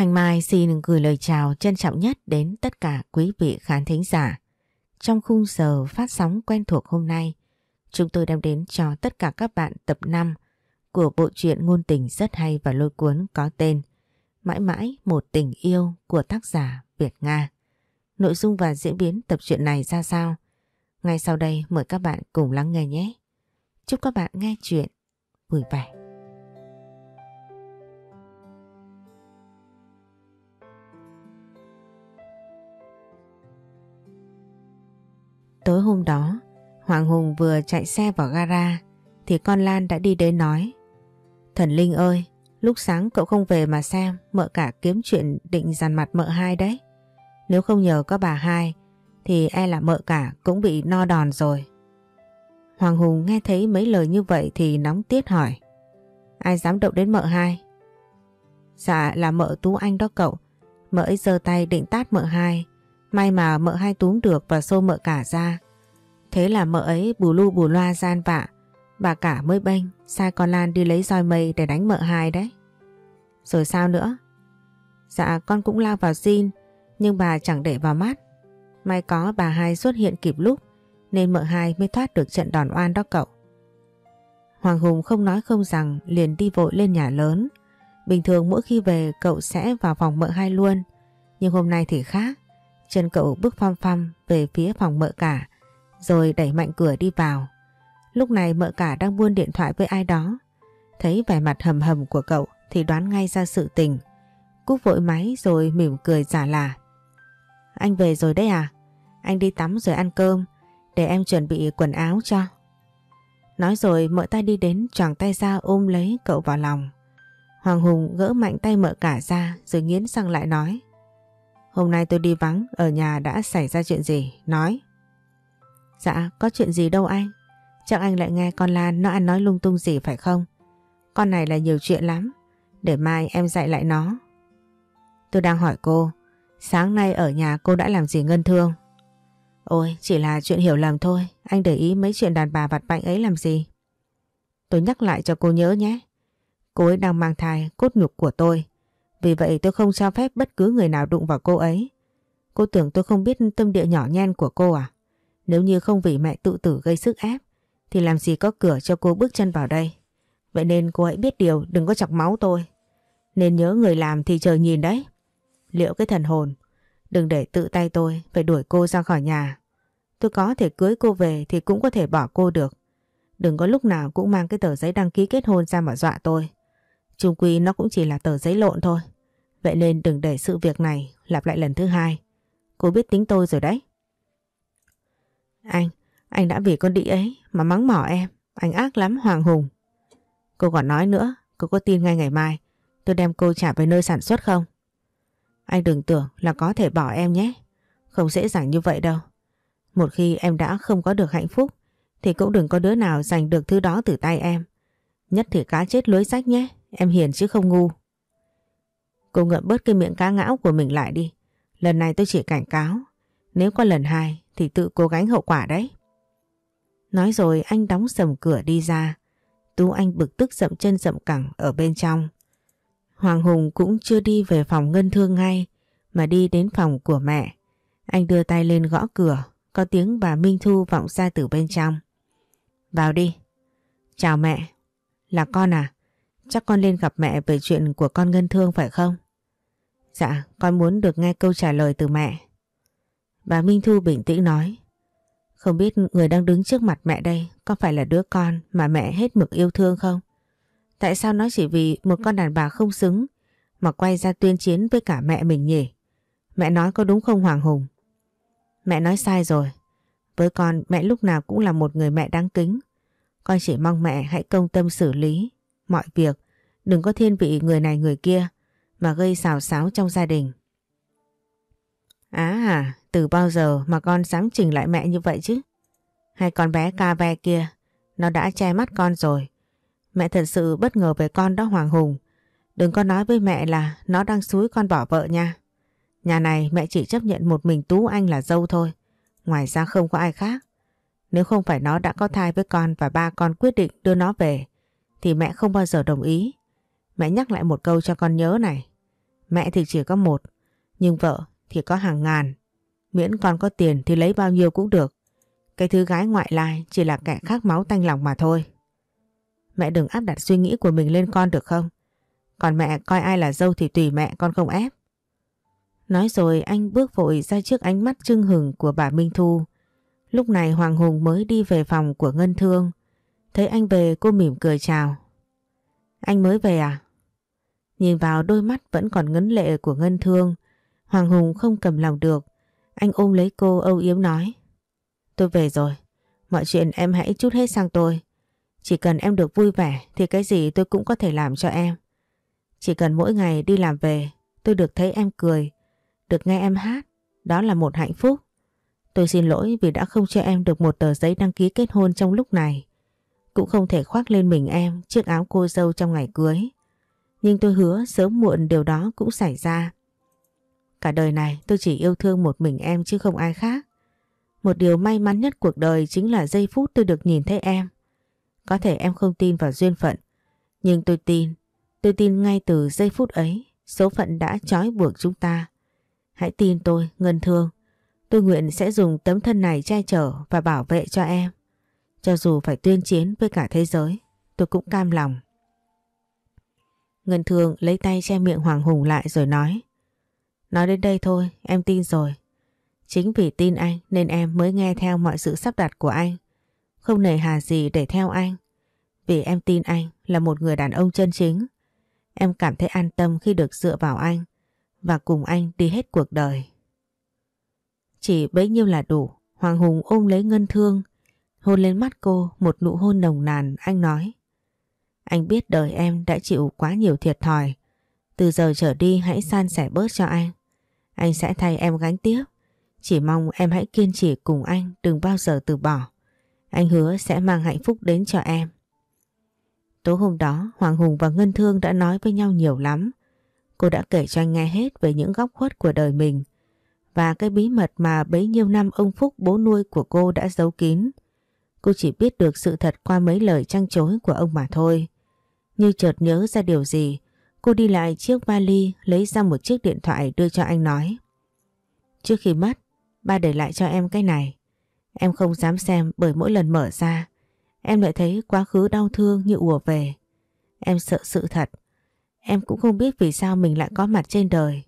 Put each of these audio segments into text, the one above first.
Thanh Mai xin gửi lời chào trân trọng nhất đến tất cả quý vị khán thính giả. Trong khung giờ phát sóng quen thuộc hôm nay, chúng tôi đem đến cho tất cả các bạn tập 5 của bộ truyện ngôn tình rất hay và lôi cuốn có tên Mãi mãi một tình yêu của tác giả Việt Nga. Nội dung và diễn biến tập truyện này ra sao? Ngay sau đây mời các bạn cùng lắng nghe nhé. Chúc các bạn nghe chuyện vui vẻ. Tối hôm đó, Hoàng Hùng vừa chạy xe vào gara thì con Lan đã đi đến nói Thần Linh ơi, lúc sáng cậu không về mà xem mợ cả kiếm chuyện định dằn mặt mợ hai đấy. Nếu không nhờ có bà hai thì e là mợ cả cũng bị no đòn rồi. Hoàng Hùng nghe thấy mấy lời như vậy thì nóng tiết hỏi Ai dám động đến mợ hai? Dạ là mợ Tú Anh đó cậu. Mợ ấy giơ tay định tát mợ hai May mà mợ hai túm được và xô mợ cả ra. Thế là mợ ấy bù lu bù loa gian vạ. Bà cả mới bênh, sai con Lan đi lấy roi mây để đánh mợ hai đấy. Rồi sao nữa? Dạ con cũng lao vào xin, nhưng bà chẳng để vào mắt. May có bà hai xuất hiện kịp lúc, nên mợ hai mới thoát được trận đòn oan đó cậu. Hoàng Hùng không nói không rằng liền đi vội lên nhà lớn. Bình thường mỗi khi về cậu sẽ vào phòng mợ hai luôn, nhưng hôm nay thì khác. Chân cậu bước phăm phăm về phía phòng mợ cả rồi đẩy mạnh cửa đi vào. Lúc này mợ cả đang buôn điện thoại với ai đó. Thấy vẻ mặt hầm hầm của cậu thì đoán ngay ra sự tình. Cúc vội máy rồi mỉm cười giả là. Anh về rồi đấy à? Anh đi tắm rồi ăn cơm để em chuẩn bị quần áo cho. Nói rồi mợ ta đi đến choàng tay ra ôm lấy cậu vào lòng. Hoàng Hùng gỡ mạnh tay mợ cả ra rồi nghiến răng lại nói. Hôm nay tôi đi vắng, ở nhà đã xảy ra chuyện gì? Nói. Dạ, có chuyện gì đâu anh. Chắc anh lại nghe con Lan nó ăn nói lung tung gì phải không? Con này là nhiều chuyện lắm. Để mai em dạy lại nó. Tôi đang hỏi cô, sáng nay ở nhà cô đã làm gì ngân thương? Ôi, chỉ là chuyện hiểu lầm thôi. Anh để ý mấy chuyện đàn bà vặt vạnh ấy làm gì? Tôi nhắc lại cho cô nhớ nhé. Cô ấy đang mang thai cốt nhục của tôi. Vì vậy tôi không cho phép bất cứ người nào đụng vào cô ấy. Cô tưởng tôi không biết tâm địa nhỏ nhen của cô à? Nếu như không vì mẹ tự tử gây sức ép, thì làm gì có cửa cho cô bước chân vào đây. Vậy nên cô hãy biết điều, đừng có chọc máu tôi. Nên nhớ người làm thì chờ nhìn đấy. Liệu cái thần hồn, đừng để tự tay tôi phải đuổi cô ra khỏi nhà. Tôi có thể cưới cô về thì cũng có thể bỏ cô được. Đừng có lúc nào cũng mang cái tờ giấy đăng ký kết hôn ra mà dọa tôi. Trung quy nó cũng chỉ là tờ giấy lộn thôi. Vậy nên đừng để sự việc này lặp lại lần thứ hai. Cô biết tính tôi rồi đấy. Anh, anh đã vì con đĩ ấy mà mắng mỏ em. Anh ác lắm Hoàng Hùng. Cô còn nói nữa, cô có tin ngay ngày mai tôi đem cô trả về nơi sản xuất không? Anh đừng tưởng là có thể bỏ em nhé. Không dễ dàng như vậy đâu. Một khi em đã không có được hạnh phúc thì cũng đừng có đứa nào giành được thứ đó từ tay em. Nhất thì cá chết lưới rách nhé. Em hiền chứ không ngu. Cô ngậm bớt cái miệng cá ngão của mình lại đi. Lần này tôi chỉ cảnh cáo. Nếu có lần hai thì tự cố gắng hậu quả đấy. Nói rồi anh đóng sầm cửa đi ra. Tú Anh bực tức dậm chân dậm cẳng ở bên trong. Hoàng Hùng cũng chưa đi về phòng ngân thương ngay mà đi đến phòng của mẹ. Anh đưa tay lên gõ cửa, có tiếng bà Minh Thu vọng ra từ bên trong. Vào đi. Chào mẹ. Là con à? Chắc con lên gặp mẹ về chuyện của con Ngân Thương phải không? Dạ, con muốn được nghe câu trả lời từ mẹ. Bà Minh Thu bình tĩnh nói. Không biết người đang đứng trước mặt mẹ đây có phải là đứa con mà mẹ hết mực yêu thương không? Tại sao nó chỉ vì một con đàn bà không xứng mà quay ra tuyên chiến với cả mẹ mình nhỉ? Mẹ nói có đúng không Hoàng Hùng? Mẹ nói sai rồi. Với con mẹ lúc nào cũng là một người mẹ đáng kính. Con chỉ mong mẹ hãy công tâm xử lý mọi việc, đừng có thiên vị người này người kia mà gây xào xáo trong gia đình. Á à, từ bao giờ mà con dám chỉnh lại mẹ như vậy chứ? Hay con bé ca ve kia, nó đã che mắt con rồi. Mẹ thật sự bất ngờ về con đó Hoàng Hùng. Đừng có nói với mẹ là nó đang xúi con bỏ vợ nha. Nhà này mẹ chỉ chấp nhận một mình Tú Anh là dâu thôi. Ngoài ra không có ai khác. Nếu không phải nó đã có thai với con và ba con quyết định đưa nó về thì mẹ không bao giờ đồng ý. Mẹ nhắc lại một câu cho con nhớ này. Mẹ thì chỉ có một, nhưng vợ thì có hàng ngàn. Miễn con có tiền thì lấy bao nhiêu cũng được. Cái thứ gái ngoại lai chỉ là kẻ khác máu tanh lòng mà thôi. Mẹ đừng áp đặt suy nghĩ của mình lên con được không? Còn mẹ coi ai là dâu thì tùy mẹ con không ép. Nói rồi anh bước vội ra trước ánh mắt trưng hừng của bà Minh Thu. Lúc này Hoàng Hùng mới đi về phòng của Ngân Thương. Thấy anh về, cô mỉm cười chào. Anh mới về à? Nhìn vào đôi mắt vẫn còn ngấn lệ của Ngân Thương. Hoàng Hùng không cầm lòng được. Anh ôm lấy cô âu yếm nói. Tôi về rồi. Mọi chuyện em hãy chút hết sang tôi. Chỉ cần em được vui vẻ thì cái gì tôi cũng có thể làm cho em. Chỉ cần mỗi ngày đi làm về tôi được thấy em cười, được nghe em hát. Đó là một hạnh phúc. Tôi xin lỗi vì đã không cho em được một tờ giấy đăng ký kết hôn trong lúc này. Cũng không thể khoác lên mình em chiếc áo cô dâu trong ngày cưới. Nhưng tôi hứa sớm muộn điều đó cũng xảy ra. Cả đời này tôi chỉ yêu thương một mình em chứ không ai khác. Một điều may mắn nhất cuộc đời chính là giây phút tôi được nhìn thấy em. Có thể em không tin vào duyên phận, nhưng tôi tin. Tôi tin ngay từ giây phút ấy, số phận đã trói buộc chúng ta. Hãy tin tôi, Ngân Thương. Tôi nguyện sẽ dùng tấm thân này che chở và bảo vệ cho em. Cho dù phải tuyên chiến với cả thế giới, tôi cũng cam lòng. Ngân Thương lấy tay che miệng Hoàng Hùng lại rồi nói. Nói đến đây thôi, em tin rồi. Chính vì tin anh nên em mới nghe theo mọi sự sắp đặt của anh. Không nề hà gì để theo anh. Vì em tin anh là một người đàn ông chân chính. Em cảm thấy an tâm khi được dựa vào anh và cùng anh đi hết cuộc đời. Chỉ bấy nhiêu là đủ. Hoàng Hùng ôm lấy Ngân Thương, hôn lên mắt cô một nụ hôn nồng nàn, anh nói. Anh biết đời em đã chịu quá nhiều thiệt thòi. Từ giờ trở đi hãy san sẻ bớt cho anh. Anh sẽ thay em gánh tiếp. Chỉ mong em hãy kiên trì cùng anh đừng bao giờ từ bỏ. Anh hứa sẽ mang hạnh phúc đến cho em. Tối hôm đó Hoàng Hùng và Ngân Thương đã nói với nhau nhiều lắm. Cô đã kể cho anh nghe hết về những góc khuất của đời mình và cái bí mật mà bấy nhiêu năm ông Phúc bố nuôi của cô đã giấu kín. Cô chỉ biết được sự thật qua mấy lời trăng chối của ông mà thôi. Như chợt nhớ ra điều gì, cô đi lại chiếc vali lấy ra một chiếc điện thoại đưa cho anh nói. Trước khi mất, ba để lại cho em cái này. Em không dám xem bởi mỗi lần mở ra, em lại thấy quá khứ đau thương như ùa về. Em sợ sự thật. Em cũng không biết vì sao mình lại có mặt trên đời.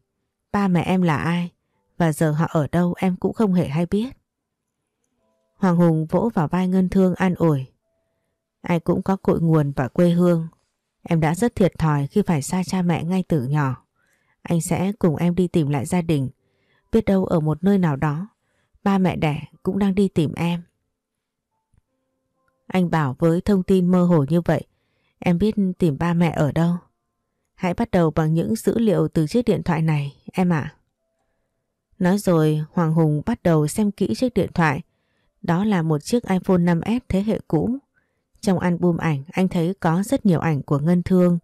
Ba mẹ em là ai? Và giờ họ ở đâu em cũng không hề hay biết. Hoàng Hùng vỗ vào vai Ngân Thương an ủi. Ai cũng có cội nguồn và quê hương. Em đã rất thiệt thòi khi phải xa cha mẹ ngay từ nhỏ. Anh sẽ cùng em đi tìm lại gia đình. Biết đâu ở một nơi nào đó, ba mẹ đẻ cũng đang đi tìm em. Anh bảo với thông tin mơ hồ như vậy, em biết tìm ba mẹ ở đâu. Hãy bắt đầu bằng những dữ liệu từ chiếc điện thoại này, em ạ. Nói rồi Hoàng Hùng bắt đầu xem kỹ chiếc điện thoại. Đó là một chiếc iPhone 5S thế hệ cũ. Trong album ảnh anh thấy có rất nhiều ảnh của Ngân Thương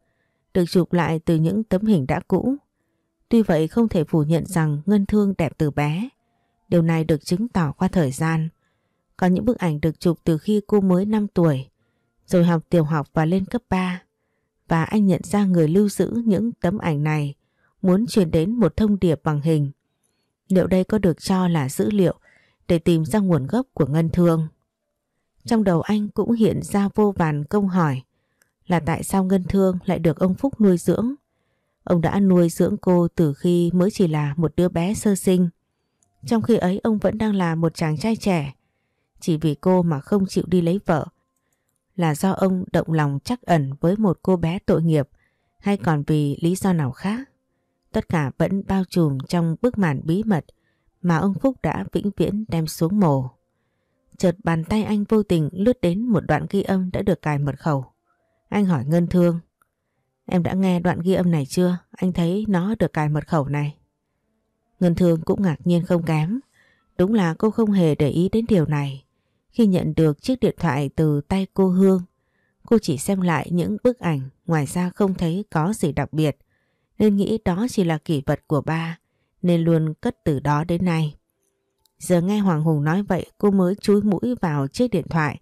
được chụp lại từ những tấm hình đã cũ. Tuy vậy không thể phủ nhận rằng Ngân Thương đẹp từ bé. Điều này được chứng tỏ qua thời gian. Có những bức ảnh được chụp từ khi cô mới 5 tuổi, rồi học tiểu học và lên cấp 3. Và anh nhận ra người lưu giữ những tấm ảnh này muốn truyền đến một thông điệp bằng hình. Liệu đây có được cho là dữ liệu để tìm ra nguồn gốc của Ngân Thương? Trong đầu anh cũng hiện ra vô vàn câu hỏi là tại sao Ngân Thương lại được ông Phúc nuôi dưỡng? Ông đã nuôi dưỡng cô từ khi mới chỉ là một đứa bé sơ sinh. Trong khi ấy, ông vẫn đang là một chàng trai trẻ. Chỉ vì cô mà không chịu đi lấy vợ. Là do ông động lòng chắc ẩn với một cô bé tội nghiệp, hay còn vì lý do nào khác. Tất cả vẫn bao trùm trong bức màn bí mật mà ông Phúc đã vĩnh viễn đem xuống mồ. Chợt bàn tay anh vô tình lướt đến một đoạn ghi âm đã được cài mật khẩu. Anh hỏi Ngân Thương. Em đã nghe đoạn ghi âm này chưa? Anh thấy nó được cài mật khẩu này. Ngân Thương cũng ngạc nhiên không kém. Đúng là cô không hề để ý đến điều này. Khi nhận được chiếc điện thoại từ tay cô Hương, cô chỉ xem lại những bức ảnh, ngoài ra không thấy có gì đặc biệt, nên nghĩ đó chỉ là kỷ vật của ba, nên luôn cất từ đó đến nay. Giờ nghe Hoàng Hùng nói vậy cô mới chúi mũi vào chiếc điện thoại.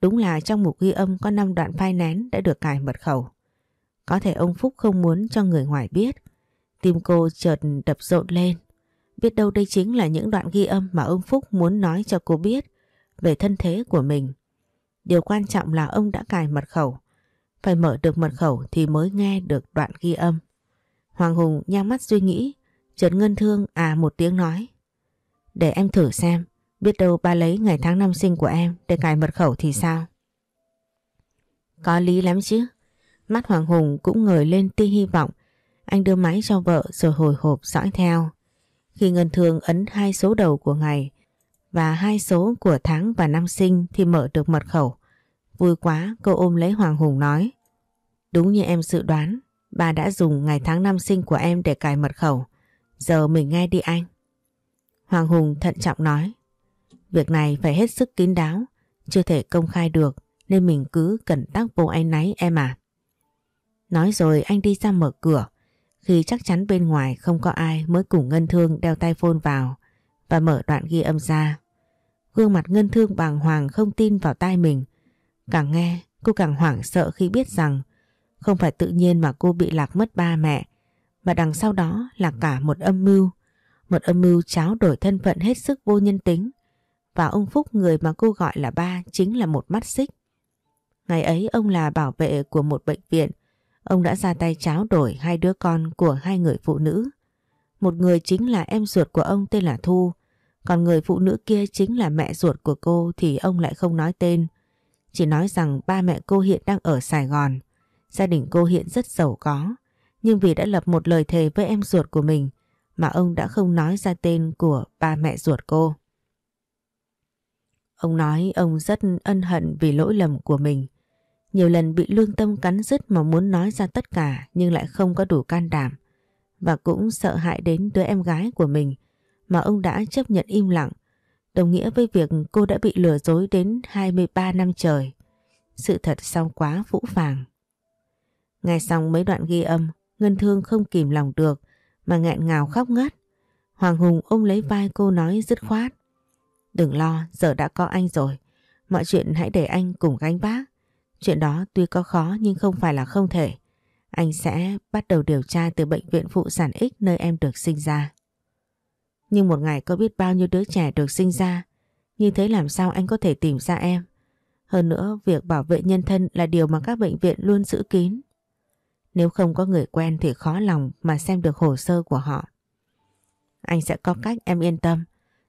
Đúng là trong một ghi âm có 5 đoạn file nén đã được cài mật khẩu. Có thể ông Phúc không muốn cho người ngoài biết. tim cô chợt đập rộn lên. Biết đâu đây chính là những đoạn ghi âm mà ông Phúc muốn nói cho cô biết về thân thế của mình. Điều quan trọng là ông đã cài mật khẩu. Phải mở được mật khẩu thì mới nghe được đoạn ghi âm. Hoàng Hùng nhang mắt suy nghĩ, chợt ngân thương à một tiếng nói. Để em thử xem, biết đâu ba lấy ngày tháng năm sinh của em để cài mật khẩu thì sao? Có lý lắm chứ. Mắt Hoàng Hùng cũng ngời lên tia hy vọng. Anh đưa máy cho vợ rồi hồi hộp dõi theo. Khi Ngân thường ấn hai số đầu của ngày và hai số của tháng và năm sinh thì mở được mật khẩu. Vui quá cô ôm lấy Hoàng Hùng nói. Đúng như em dự đoán, bà đã dùng ngày tháng năm sinh của em để cài mật khẩu. Giờ mình nghe đi anh. Hoàng Hùng thận trọng nói. Việc này phải hết sức kín đáo, chưa thể công khai được nên mình cứ cẩn tắc vô anh náy em à. Nói rồi anh đi ra mở cửa. Khi chắc chắn bên ngoài không có ai mới cùng Ngân Thương đeo tay phone vào và mở đoạn ghi âm ra. Gương mặt Ngân Thương bàng hoàng không tin vào tai mình. Càng nghe cô càng hoảng sợ khi biết rằng không phải tự nhiên mà cô bị lạc mất ba mẹ mà đằng sau đó là cả một âm mưu. Một âm mưu cháo đổi thân phận hết sức vô nhân tính và ông Phúc người mà cô gọi là ba chính là một mắt xích. Ngày ấy ông là bảo vệ của một bệnh viện Ông đã ra tay cháo đổi hai đứa con của hai người phụ nữ. Một người chính là em ruột của ông tên là Thu, còn người phụ nữ kia chính là mẹ ruột của cô thì ông lại không nói tên. Chỉ nói rằng ba mẹ cô hiện đang ở Sài Gòn. Gia đình cô hiện rất giàu có, nhưng vì đã lập một lời thề với em ruột của mình mà ông đã không nói ra tên của ba mẹ ruột cô. Ông nói ông rất ân hận vì lỗi lầm của mình. Nhiều lần bị lương tâm cắn rứt mà muốn nói ra tất cả nhưng lại không có đủ can đảm. Và cũng sợ hại đến đứa em gái của mình mà ông đã chấp nhận im lặng. Đồng nghĩa với việc cô đã bị lừa dối đến 23 năm trời. Sự thật sao quá vũ phàng. Nghe xong mấy đoạn ghi âm, Ngân Thương không kìm lòng được mà nghẹn ngào khóc ngất. Hoàng Hùng ôm lấy vai cô nói dứt khoát. Đừng lo, giờ đã có anh rồi. Mọi chuyện hãy để anh cùng gánh vác. Chuyện đó tuy có khó nhưng không phải là không thể. Anh sẽ bắt đầu điều tra từ bệnh viện phụ sản X nơi em được sinh ra. Nhưng một ngày có biết bao nhiêu đứa trẻ được sinh ra, như thế làm sao anh có thể tìm ra em? Hơn nữa, việc bảo vệ nhân thân là điều mà các bệnh viện luôn giữ kín. Nếu không có người quen thì khó lòng mà xem được hồ sơ của họ. Anh sẽ có cách em yên tâm.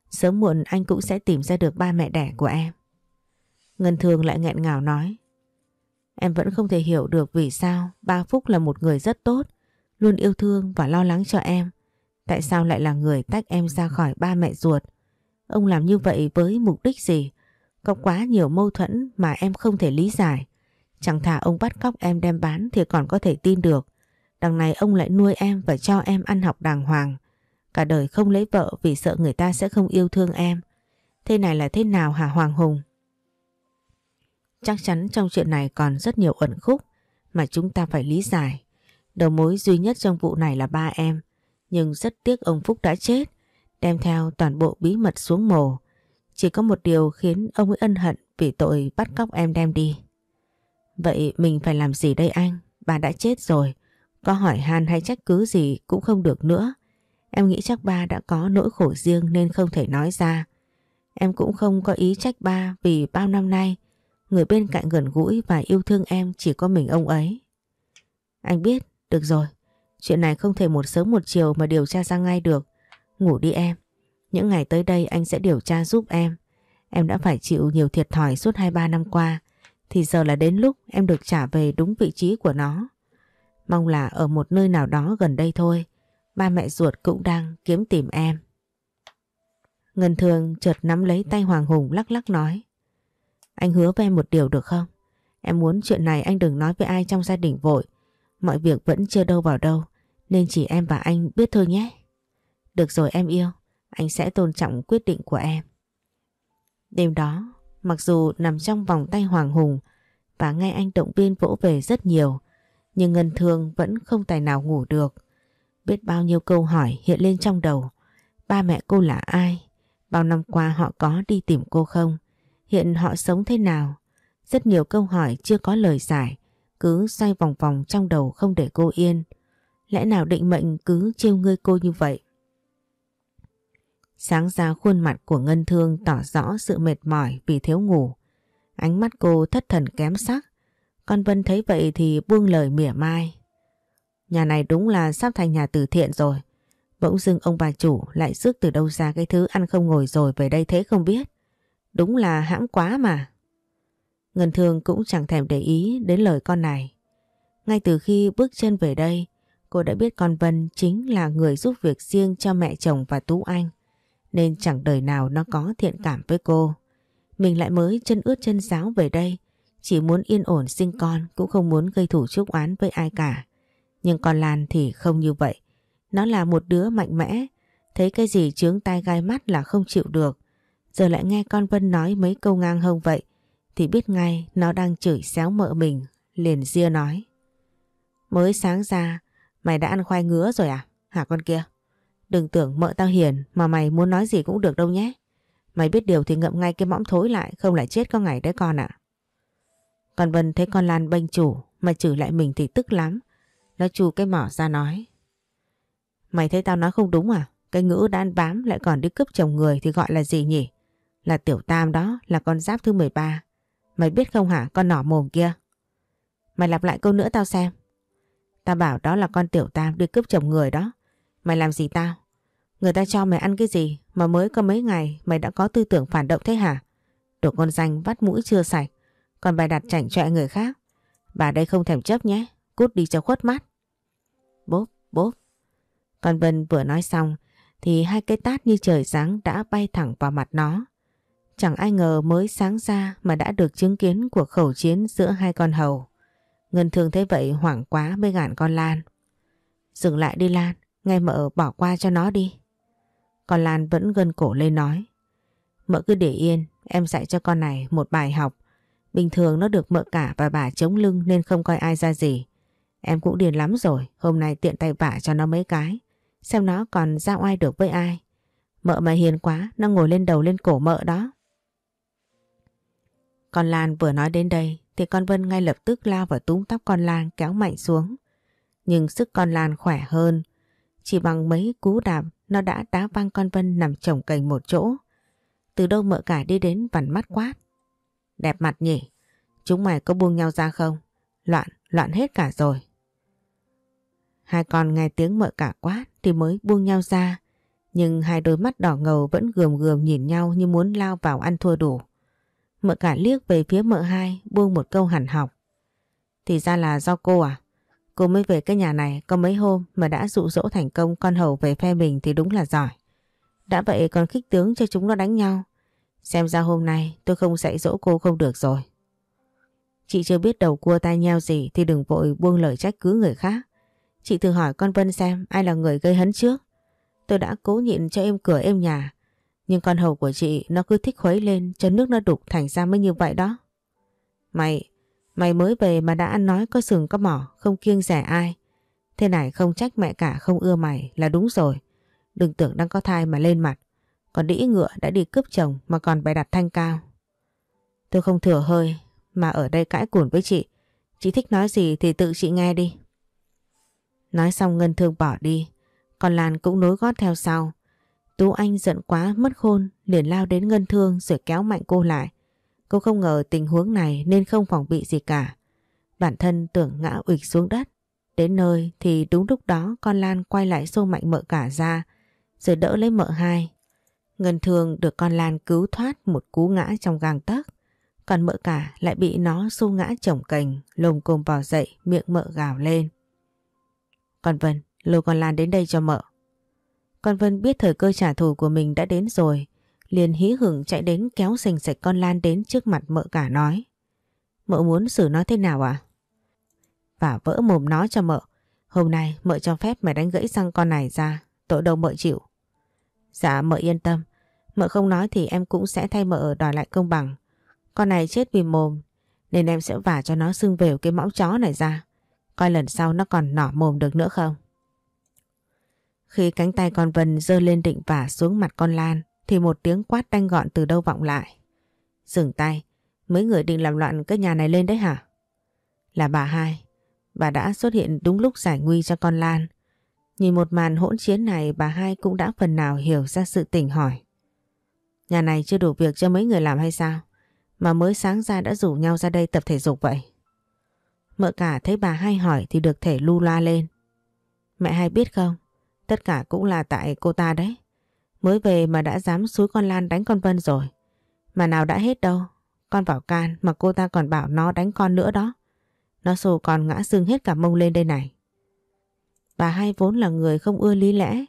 Sớm muộn anh cũng sẽ tìm ra được ba mẹ đẻ của em. Ngân Thường lại nghẹn ngào nói. Em vẫn không thể hiểu được vì sao ba Phúc là một người rất tốt, luôn yêu thương và lo lắng cho em. Tại sao lại là người tách em ra khỏi ba mẹ ruột? Ông làm như vậy với mục đích gì? Có quá nhiều mâu thuẫn mà em không thể lý giải. Chẳng thà ông bắt cóc em đem bán thì còn có thể tin được. Đằng này ông lại nuôi em và cho em ăn học đàng hoàng. Cả đời không lấy vợ vì sợ người ta sẽ không yêu thương em. Thế này là thế nào hả Hoàng Hùng? Chắc chắn trong chuyện này còn rất nhiều ẩn khúc mà chúng ta phải lý giải. Đầu mối duy nhất trong vụ này là ba em, nhưng rất tiếc ông Phúc đã chết, đem theo toàn bộ bí mật xuống mồ. Chỉ có một điều khiến ông ấy ân hận vì tội bắt cóc em đem đi. Vậy mình phải làm gì đây anh? Bà đã chết rồi, có hỏi han hay trách cứ gì cũng không được nữa. Em nghĩ chắc ba đã có nỗi khổ riêng nên không thể nói ra. Em cũng không có ý trách ba vì bao năm nay Người bên cạnh gần gũi và yêu thương em chỉ có mình ông ấy. Anh biết, được rồi. Chuyện này không thể một sớm một chiều mà điều tra ra ngay được. Ngủ đi em. Những ngày tới đây anh sẽ điều tra giúp em. Em đã phải chịu nhiều thiệt thòi suốt 2-3 năm qua. Thì giờ là đến lúc em được trả về đúng vị trí của nó. Mong là ở một nơi nào đó gần đây thôi. Ba mẹ ruột cũng đang kiếm tìm em. Ngân Thường chợt nắm lấy tay Hoàng Hùng lắc lắc nói. Anh hứa với em một điều được không? Em muốn chuyện này anh đừng nói với ai trong gia đình vội. Mọi việc vẫn chưa đâu vào đâu. Nên chỉ em và anh biết thôi nhé. Được rồi em yêu. Anh sẽ tôn trọng quyết định của em. Đêm đó, mặc dù nằm trong vòng tay Hoàng Hùng và nghe anh động viên vỗ về rất nhiều, nhưng Ngân Thương vẫn không tài nào ngủ được. Biết bao nhiêu câu hỏi hiện lên trong đầu. Ba mẹ cô là ai? Bao năm qua họ có đi tìm cô không? Hiện họ sống thế nào? Rất nhiều câu hỏi chưa có lời giải, cứ xoay vòng vòng trong đầu không để cô yên. Lẽ nào định mệnh cứ trêu ngươi cô như vậy? Sáng ra khuôn mặt của Ngân Thương tỏ rõ sự mệt mỏi vì thiếu ngủ. Ánh mắt cô thất thần kém sắc. Con Vân thấy vậy thì buông lời mỉa mai. Nhà này đúng là sắp thành nhà từ thiện rồi. Bỗng dưng ông bà chủ lại rước từ đâu ra cái thứ ăn không ngồi rồi về đây thế không biết. Đúng là hãng quá mà. Ngân Thương cũng chẳng thèm để ý đến lời con này. Ngay từ khi bước chân về đây, cô đã biết con Vân chính là người giúp việc riêng cho mẹ chồng và Tú Anh. Nên chẳng đời nào nó có thiện cảm với cô. Mình lại mới chân ướt chân giáo về đây, chỉ muốn yên ổn sinh con cũng không muốn gây thủ chúc oán với ai cả. Nhưng con Lan thì không như vậy. Nó là một đứa mạnh mẽ, thấy cái gì chướng tai gai mắt là không chịu được. Giờ lại nghe con Vân nói mấy câu ngang hông vậy, thì biết ngay nó đang chửi xéo mợ mình, liền ria nói. Mới sáng ra, mày đã ăn khoai ngứa rồi à? Hả con kia? Đừng tưởng mợ tao hiền mà mày muốn nói gì cũng được đâu nhé. Mày biết điều thì ngậm ngay cái mõm thối lại không lại chết có ngày đấy con ạ. Con Vân thấy con Lan bênh chủ mà chửi lại mình thì tức lắm. Nó chu cái mỏ ra nói. Mày thấy tao nói không đúng à? Cái ngữ đã ăn bám lại còn đi cướp chồng người thì gọi là gì nhỉ? Là tiểu tam đó, là con giáp thứ 13. Mày biết không hả con nỏ mồm kia? Mày lặp lại câu nữa tao xem. Tao bảo đó là con tiểu tam đi cướp chồng người đó. Mày làm gì tao? Người ta cho mày ăn cái gì mà mới có mấy ngày mày đã có tư tưởng phản động thế hả? Đồ con danh vắt mũi chưa sạch. Còn bài đặt chảnh chọe người khác. Bà đây không thèm chấp nhé. Cút đi cho khuất mắt. Bốp, bốp. Con Vân vừa nói xong thì hai cái tát như trời sáng đã bay thẳng vào mặt nó. Chẳng ai ngờ mới sáng ra mà đã được chứng kiến cuộc khẩu chiến giữa hai con hầu. Ngân thường thấy vậy hoảng quá mới gạn con Lan. Dừng lại đi Lan, ngay mợ bỏ qua cho nó đi. Còn Lan vẫn gân cổ lên nói. Mợ cứ để yên, em dạy cho con này một bài học. Bình thường nó được mợ cả và bà chống lưng nên không coi ai ra gì. Em cũng điền lắm rồi, hôm nay tiện tay vả cho nó mấy cái. Xem nó còn giao oai được với ai. Mợ mà hiền quá, nó ngồi lên đầu lên cổ mợ đó. Con Lan vừa nói đến đây thì con Vân ngay lập tức lao vào túm tóc con Lan kéo mạnh xuống. Nhưng sức con Lan khỏe hơn. Chỉ bằng mấy cú đạp nó đã đá văng con Vân nằm chồng cành một chỗ. Từ đâu mợ cả đi đến vằn mắt quát. Đẹp mặt nhỉ? Chúng mày có buông nhau ra không? Loạn, loạn hết cả rồi. Hai con nghe tiếng mợ cả quát thì mới buông nhau ra. Nhưng hai đôi mắt đỏ ngầu vẫn gườm gườm nhìn nhau như muốn lao vào ăn thua đủ. Mợ cả liếc về phía mợ hai buông một câu hẳn học. Thì ra là do cô à? Cô mới về cái nhà này có mấy hôm mà đã dụ dỗ thành công con hầu về phe mình thì đúng là giỏi. Đã vậy còn khích tướng cho chúng nó đánh nhau. Xem ra hôm nay tôi không dạy dỗ cô không được rồi. Chị chưa biết đầu cua tai nheo gì thì đừng vội buông lời trách cứ người khác. Chị thử hỏi con Vân xem ai là người gây hấn trước. Tôi đã cố nhịn cho em cửa em nhà. Nhưng con hầu của chị nó cứ thích khuấy lên cho nước nó đục thành ra mới như vậy đó. Mày, mày mới về mà đã ăn nói có sừng có mỏ, không kiêng rẻ ai. Thế này không trách mẹ cả không ưa mày là đúng rồi. Đừng tưởng đang có thai mà lên mặt. Còn đĩ ngựa đã đi cướp chồng mà còn bày đặt thanh cao. Tôi không thừa hơi mà ở đây cãi cùn với chị. Chị thích nói gì thì tự chị nghe đi. Nói xong Ngân Thương bỏ đi. Còn Lan cũng nối gót theo sau. Tú Anh giận quá mất khôn liền lao đến Ngân Thương rồi kéo mạnh cô lại. Cô không ngờ tình huống này nên không phòng bị gì cả. Bản thân tưởng ngã ụt xuống đất. Đến nơi thì đúng lúc đó con Lan quay lại xô mạnh mợ cả ra rồi đỡ lấy mợ hai. Ngân Thương được con Lan cứu thoát một cú ngã trong gang tấc. Còn mợ cả lại bị nó xô ngã chồng cành, lồm cồm bò dậy, miệng mợ gào lên. Con Vân, lôi con Lan đến đây cho mợ. Con Vân biết thời cơ trả thù của mình đã đến rồi, liền hí hửng chạy đến kéo sành sạch con Lan đến trước mặt mợ cả nói. Mợ muốn xử nó thế nào à? Và vỡ mồm nó cho mợ. Hôm nay mợ cho phép mày đánh gãy răng con này ra, tội đâu mợ chịu. Dạ mợ yên tâm, mợ không nói thì em cũng sẽ thay mợ đòi lại công bằng. Con này chết vì mồm, nên em sẽ vả cho nó xưng vều cái mõm chó này ra. Coi lần sau nó còn nỏ mồm được nữa không? Khi cánh tay con Vân dơ lên định vả xuống mặt con Lan thì một tiếng quát đanh gọn từ đâu vọng lại. Dừng tay, mấy người định làm loạn cái nhà này lên đấy hả? Là bà hai, bà đã xuất hiện đúng lúc giải nguy cho con Lan. Nhìn một màn hỗn chiến này bà hai cũng đã phần nào hiểu ra sự tình hỏi. Nhà này chưa đủ việc cho mấy người làm hay sao? Mà mới sáng ra đã rủ nhau ra đây tập thể dục vậy. Mợ cả thấy bà hai hỏi thì được thể lu loa lên. Mẹ hai biết không? Tất cả cũng là tại cô ta đấy. Mới về mà đã dám xúi con Lan đánh con Vân rồi. Mà nào đã hết đâu. Con vào can mà cô ta còn bảo nó đánh con nữa đó. Nó xù còn ngã xương hết cả mông lên đây này. Bà hai vốn là người không ưa lý lẽ.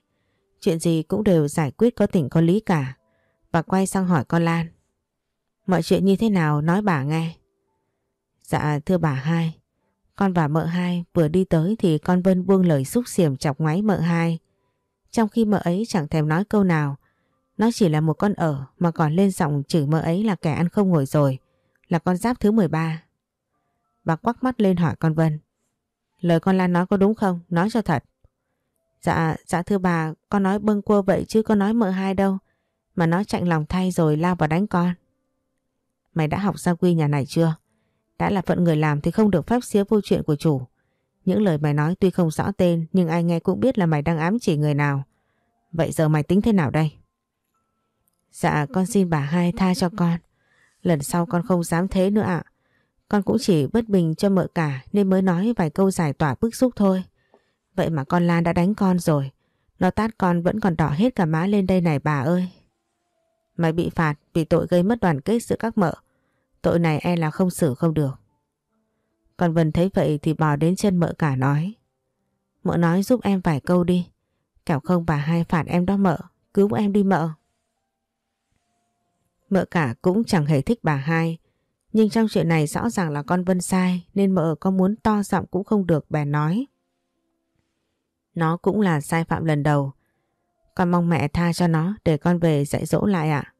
Chuyện gì cũng đều giải quyết có tỉnh có lý cả. Bà quay sang hỏi con Lan. Mọi chuyện như thế nào nói bà nghe. Dạ thưa bà hai. Con và mợ hai vừa đi tới thì con Vân buông lời xúc xiểm chọc ngoáy mợ hai. Trong khi mợ ấy chẳng thèm nói câu nào. Nó chỉ là một con ở mà còn lên giọng chửi mợ ấy là kẻ ăn không ngồi rồi. Là con giáp thứ 13. Bà quắc mắt lên hỏi con Vân. Lời con Lan nói có đúng không? Nói cho thật. Dạ, dạ thưa bà, con nói bâng quơ vậy chứ có nói mợ hai đâu. Mà nó chạnh lòng thay rồi lao vào đánh con. Mày đã học gia quy nhà này chưa? Đã là phận người làm thì không được phép xía vô chuyện của chủ. Những lời mày nói tuy không rõ tên, nhưng ai nghe cũng biết là mày đang ám chỉ người nào. Vậy giờ mày tính thế nào đây? Dạ con xin bà hai tha cho con. Lần sau con không dám thế nữa ạ. Con cũng chỉ bất bình cho mợ cả, nên mới nói vài câu giải tỏa bức xúc thôi. Vậy mà con Lan đã đánh con rồi. Nó tát con vẫn còn đỏ hết cả má lên đây này, bà ơi. Mày bị phạt vì tội gây mất đoàn kết giữa các mợ. Tội này e là không xử không được. Còn Vân thấy vậy thì bò đến chân mợ cả nói. Mợ nói giúp em vài câu đi. Kẻo không bà hai phạt em đó mợ. Cứu em đi mợ. Mợ cả cũng chẳng hề thích bà hai. Nhưng trong chuyện này rõ ràng là con Vân sai, nên mợ có muốn to giọng cũng không được bè nói. Nó cũng là sai phạm lần đầu. Con mong mẹ tha cho nó, để con về dạy dỗ lại ạ.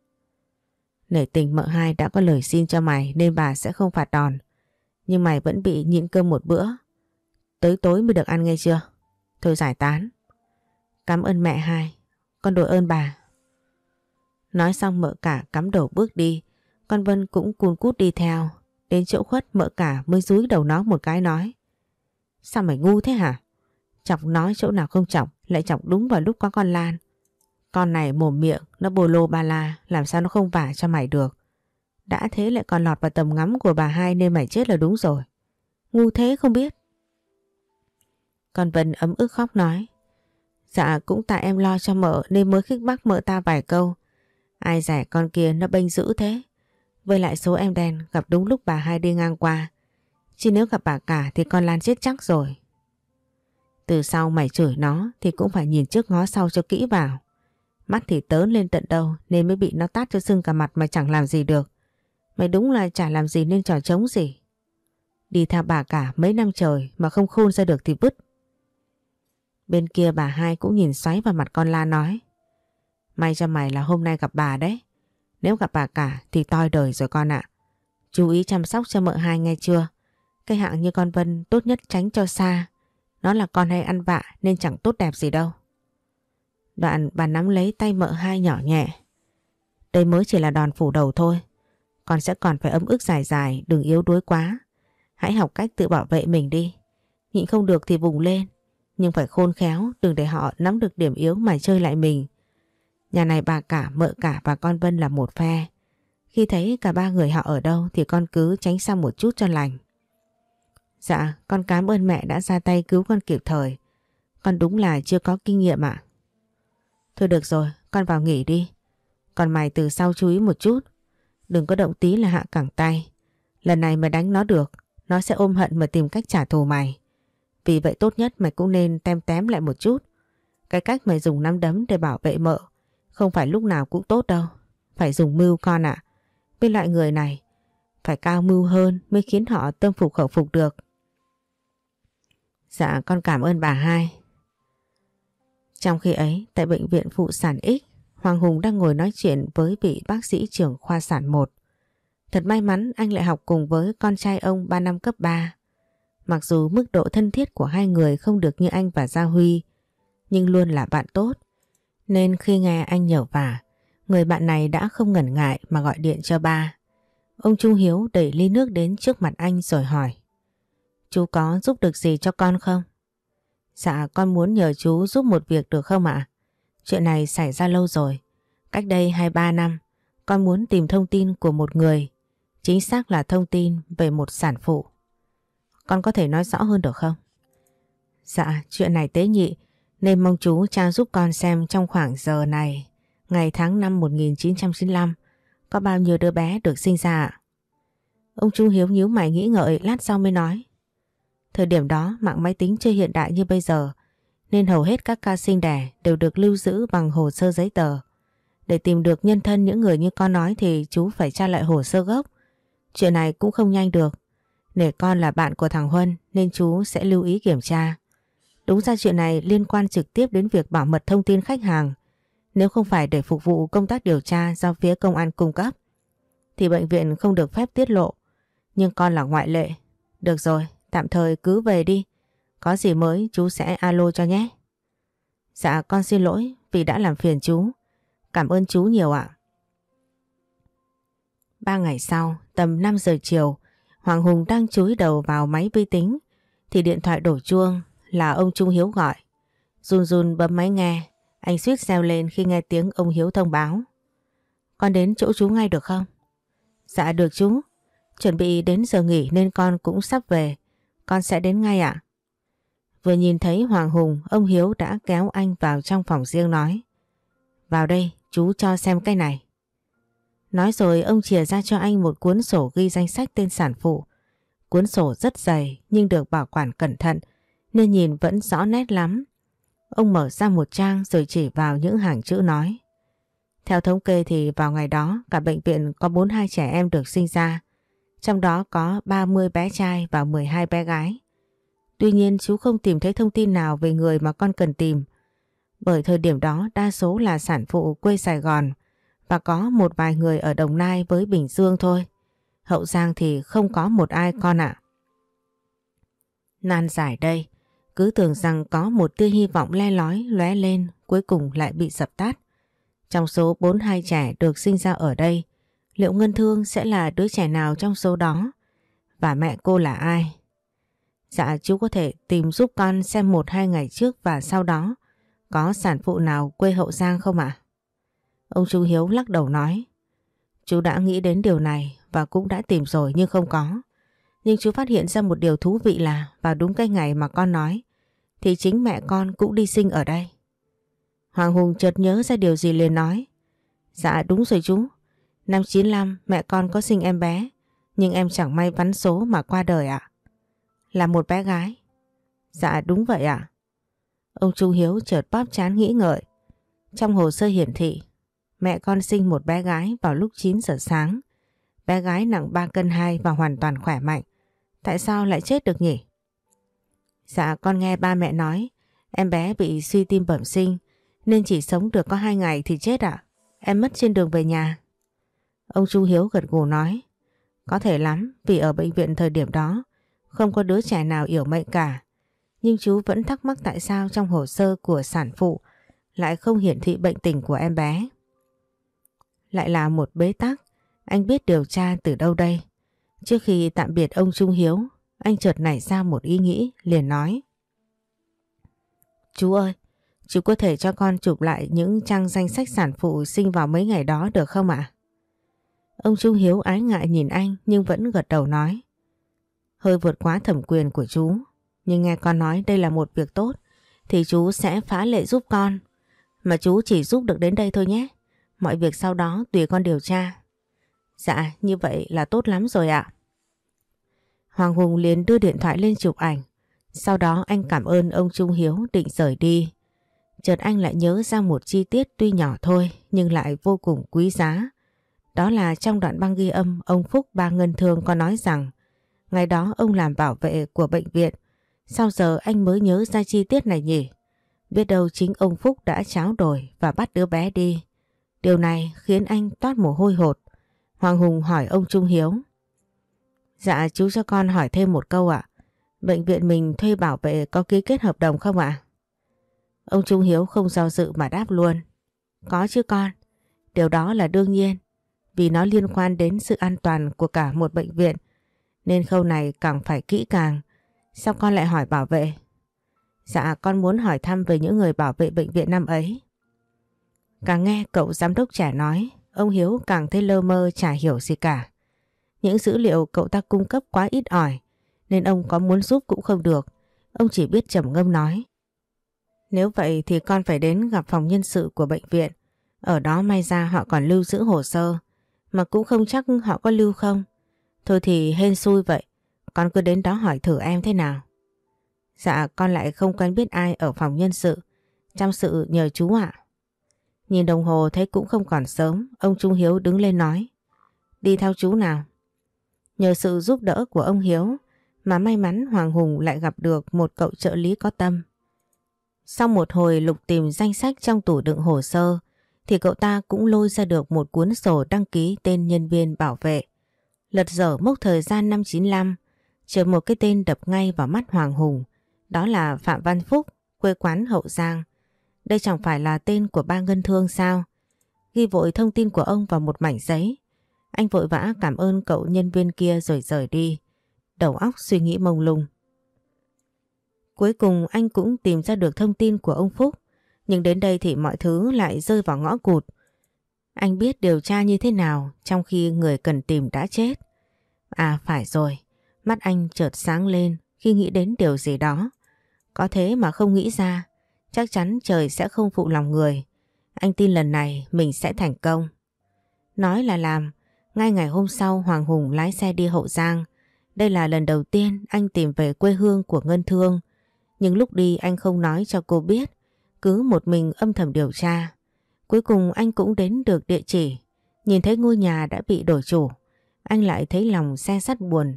Nể tình mợ hai đã có lời xin cho mày, nên bà sẽ không phạt đòn. Nhưng mày vẫn bị nhịn cơm một bữa. Tới tối mới được ăn nghe chưa? Thôi giải tán. Cảm ơn mẹ hai. Con đội ơn bà. Nói xong mợ cả cắm đầu bước đi. Con Vân cũng cuồn cút đi theo. Đến chỗ khuất mợ cả mới rúi đầu nó một cái nói. Sao mày ngu thế hả? Chọc nói chỗ nào không chọc lại chọc đúng vào lúc có con Lan. Con này mồm miệng, nó bồ lô ba la, làm sao nó không vả cho mày được. Đã thế lại còn lọt vào tầm ngắm của bà hai nên mày chết là đúng rồi. Ngu thế không biết. Con Vân ấm ức khóc nói. Dạ cũng tại em lo cho mợ nên mới khích bác mợ ta vài câu. Ai rẻ con kia nó bênh dữ thế. Với lại số em đen gặp đúng lúc bà hai đi ngang qua. Chứ nếu gặp bà cả thì con Lan chết chắc rồi. Từ sau mày chửi nó thì cũng phải nhìn trước ngó sau cho kỹ vào. Mắt thì tớn lên tận đâu nên mới bị nó tát cho sưng cả mặt mà chẳng làm gì được. Mày đúng là chả làm gì nên trò trống gì. Đi theo bà cả mấy năm trời mà không khôn ra được thì vứt. Bên kia bà hai cũng nhìn xoáy vào mặt con La nói. May cho mày là hôm nay gặp bà đấy. Nếu gặp bà cả thì toi đời rồi con ạ. Chú ý chăm sóc cho mợ hai nghe chưa? Cái hạng như con Vân tốt nhất tránh cho xa. Nó là con hay ăn vạ nên chẳng tốt đẹp gì đâu. Đoạn bà nắm lấy tay mợ hai nhỏ nhẹ. Đây mới chỉ là đòn phủ đầu thôi. Con sẽ còn phải ấm ức dài dài, đừng yếu đuối quá. Hãy học cách tự bảo vệ mình đi. Nhịn không được thì vùng lên. Nhưng phải khôn khéo, đừng để họ nắm được điểm yếu mà chơi lại mình. Nhà này bà cả, mợ cả và con Vân là một phe. Khi thấy cả ba người họ ở đâu thì con cứ tránh sang một chút cho lành. Dạ, con cảm ơn mẹ đã ra tay cứu con kịp thời. Con đúng là chưa có kinh nghiệm ạ. Thôi được rồi, con vào nghỉ đi. Còn mày từ sau chú ý một chút. Đừng có động tí là hạ cẳng tay. Lần này mày đánh nó được, nó sẽ ôm hận mà tìm cách trả thù mày. Vì vậy tốt nhất mày cũng nên tem tém lại một chút. Cái cách mày dùng nắm đấm để bảo vệ mợ không phải lúc nào cũng tốt đâu. Phải dùng mưu con ạ. À. Bên loại người này phải cao mưu hơn mới khiến họ tâm phục khẩu phục được. Dạ con cảm ơn bà hai. Trong khi ấy, tại bệnh viện phụ sản X, Hoàng Hùng đang ngồi nói chuyện với vị bác sĩ trưởng khoa sản 1. Thật may mắn anh lại học cùng với con trai ông 3 năm cấp 3. Mặc dù mức độ thân thiết của hai người không được như anh và Gia Huy, nhưng luôn là bạn tốt. Nên khi nghe anh nhờ vả, người bạn này đã không ngần ngại mà gọi điện cho ba. Ông Trung Hiếu đẩy ly nước đến trước mặt anh rồi hỏi. Chú có giúp được gì cho con không? Dạ con muốn nhờ chú giúp một việc được không ạ? Chuyện này xảy ra lâu rồi. Cách đây 2-3 năm, con muốn tìm thông tin của một người. Chính xác là thông tin về một sản phụ. Con có thể nói rõ hơn được không? Dạ, chuyện này tế nhị, nên mong chú cha giúp con xem trong khoảng giờ này, ngày tháng năm 1995, có bao nhiêu đứa bé được sinh ra? Ông Trung Hiếu nhíu mày nghĩ ngợi lát sau mới nói. Thời điểm đó mạng máy tính chưa hiện đại như bây giờ nên hầu hết các ca sinh đẻ đều được lưu giữ bằng hồ sơ giấy tờ. Để tìm được nhân thân những người như con nói thì chú phải tra lại hồ sơ gốc. Chuyện này cũng không nhanh được. nể con là bạn của thằng Huân nên chú sẽ lưu ý kiểm tra. Đúng ra chuyện này liên quan trực tiếp đến việc bảo mật thông tin khách hàng. Nếu không phải để phục vụ công tác điều tra do phía công an cung cấp thì bệnh viện không được phép tiết lộ. Nhưng con là ngoại lệ. Được rồi, tạm thời cứ về đi. Có gì mới chú sẽ alo cho nhé. Dạ con xin lỗi vì đã làm phiền chú. Cảm ơn chú nhiều ạ. Ba ngày sau, tầm 5 giờ chiều, Hoàng Hùng đang chúi đầu vào máy vi tính thì điện thoại đổ chuông là ông Trung Hiếu gọi. Run run bấm máy nghe, anh suýt reo lên khi nghe tiếng ông Hiếu thông báo. Con đến chỗ chú ngay được không? Dạ được chú. Chuẩn bị đến giờ nghỉ nên con cũng sắp về. Con sẽ đến ngay ạ. Vừa nhìn thấy Hoàng Hùng, ông Hiếu đã kéo anh vào trong phòng riêng nói. Vào đây, chú cho xem cái này. Nói rồi ông chìa ra cho anh một cuốn sổ ghi danh sách tên sản phụ. Cuốn sổ rất dày nhưng được bảo quản cẩn thận nên nhìn vẫn rõ nét lắm. Ông mở ra một trang rồi chỉ vào những hàng chữ nói. Theo thống kê thì vào ngày đó cả bệnh viện có 42 trẻ em được sinh ra. Trong đó có 30 bé trai và 12 bé gái. Tuy nhiên chú không tìm thấy thông tin nào về người mà con cần tìm. Bởi thời điểm đó đa số là sản phụ quê Sài Gòn và có một vài người ở Đồng Nai với Bình Dương thôi. Hậu Giang thì không có một ai con ạ. Nan giải đây, cứ tưởng rằng có một tia hy vọng le lói lóe lên cuối cùng lại bị dập tắt. Trong số 42 trẻ được sinh ra ở đây, liệu Ngân Thương sẽ là đứa trẻ nào trong số đó? Và mẹ cô là ai? Dạ chú có thể tìm giúp con xem một hai ngày trước và sau đó có sản phụ nào quê Hậu Giang không ạ? Ông chú Hiếu lắc đầu nói Chú đã nghĩ đến điều này và cũng đã tìm rồi nhưng không có. Nhưng chú phát hiện ra một điều thú vị là, vào đúng cái ngày mà con nói, thì chính mẹ con cũng đi sinh ở đây. Hoàng Hùng chợt nhớ ra điều gì liền nói Dạ đúng rồi chú. Năm 95 mẹ con có sinh em bé, nhưng em chẳng may bắn số mà qua đời ạ. Là một bé gái. Dạ đúng vậy ạ. Ông Trung Hiếu chợt bóp chán nghĩ ngợi. Trong hồ sơ hiển thị, mẹ con sinh một bé gái vào lúc 9 giờ sáng. Bé gái nặng 3 cân 2 và hoàn toàn khỏe mạnh. Tại sao lại chết được nhỉ? Dạ con nghe ba mẹ nói em bé bị suy tim bẩm sinh nên chỉ sống được có 2 ngày thì chết ạ. Em mất trên đường về nhà. Ông Trung Hiếu gật gù nói Có thể lắm vì ở bệnh viện thời điểm đó không có đứa trẻ nào yểu mệnh cả. Nhưng chú vẫn thắc mắc tại sao trong hồ sơ của sản phụ lại không hiển thị bệnh tình của em bé. Lại là một bế tắc, anh biết điều tra từ đâu đây. Trước khi tạm biệt ông Trung Hiếu, anh chợt nảy ra một ý nghĩ, liền nói. Chú ơi, chú có thể cho con chụp lại những trang danh sách sản phụ sinh vào mấy ngày đó được không ạ? Ông Trung Hiếu ái ngại nhìn anh nhưng vẫn gật đầu nói. Hơi vượt quá thẩm quyền của chú, nhưng nghe con nói đây là một việc tốt, thì chú sẽ phá lệ giúp con. Mà chú chỉ giúp được đến đây thôi nhé. Mọi việc sau đó tùy con điều tra. Dạ, như vậy là tốt lắm rồi ạ. Hoàng Hùng liền đưa điện thoại lên chụp ảnh. Sau đó anh cảm ơn ông Trung Hiếu định rời đi. Chợt anh lại nhớ ra một chi tiết tuy nhỏ thôi nhưng lại vô cùng quý giá. Đó là trong đoạn băng ghi âm ông Phúc Ba Ngân Thương có nói rằng ngày đó ông làm bảo vệ của bệnh viện. Sao giờ anh mới nhớ ra chi tiết này nhỉ? Biết đâu chính ông Phúc đã cháo đổi và bắt đứa bé đi. Điều này khiến anh toát mồ hôi hột. Hoàng Hùng hỏi ông Trung Hiếu. Dạ chú cho con hỏi thêm một câu ạ. Bệnh viện mình thuê bảo vệ có ký kết hợp đồng không ạ? Ông Trung Hiếu không do dự mà đáp luôn. Có chứ con. Điều đó là đương nhiên. Vì nó liên quan đến sự an toàn của cả một bệnh viện. Nên khâu này càng phải kỹ càng. Sao con lại hỏi bảo vệ? Dạ con muốn hỏi thăm về những người bảo vệ bệnh viện năm ấy. Càng nghe cậu giám đốc trẻ nói, ông Hiếu càng thấy lơ mơ chả hiểu gì cả. Những dữ liệu cậu ta cung cấp quá ít ỏi, nên ông có muốn giúp cũng không được. Ông chỉ biết trầm ngâm nói. Nếu vậy thì con phải đến gặp phòng nhân sự của bệnh viện. Ở đó may ra họ còn lưu giữ hồ sơ, mà cũng không chắc họ có lưu không. Thôi thì hên xui vậy, con cứ đến đó hỏi thử em thế nào. Dạ con lại không quen biết ai ở phòng nhân sự, chăm sự nhờ chú ạ. Nhìn đồng hồ thấy cũng không còn sớm, ông Trung Hiếu đứng lên nói. Đi theo chú nào. Nhờ sự giúp đỡ của ông Hiếu mà may mắn Hoàng Hùng lại gặp được một cậu trợ lý có tâm. Sau một hồi lục tìm danh sách trong tủ đựng hồ sơ thì cậu ta cũng lôi ra được một cuốn sổ đăng ký tên nhân viên bảo vệ. Lật dở mốc thời gian năm 95, chờ một cái tên đập ngay vào mắt Hoàng Hùng. Đó là Phạm Văn Phúc, quê quán Hậu Giang. Đây chẳng phải là tên của ba ngân thương sao? Ghi vội thông tin của ông vào một mảnh giấy. Anh vội vã cảm ơn cậu nhân viên kia rồi rời đi. Đầu óc suy nghĩ mông lung. Cuối cùng anh cũng tìm ra được thông tin của ông Phúc. Nhưng đến đây thì mọi thứ lại rơi vào ngõ cụt. Anh biết điều tra như thế nào trong khi người cần tìm đã chết. À phải rồi, mắt anh chợt sáng lên khi nghĩ đến điều gì đó. Có thế mà không nghĩ ra, chắc chắn trời sẽ không phụ lòng người. Anh tin lần này mình sẽ thành công. Nói là làm, ngay ngày hôm sau Hoàng Hùng lái xe đi Hậu Giang. Đây là lần đầu tiên anh tìm về quê hương của Ngân Thương. Nhưng lúc đi anh không nói cho cô biết, cứ một mình âm thầm điều tra. Cuối cùng anh cũng đến được địa chỉ, nhìn thấy ngôi nhà đã bị đổi chủ. Anh lại thấy lòng xe sắt buồn.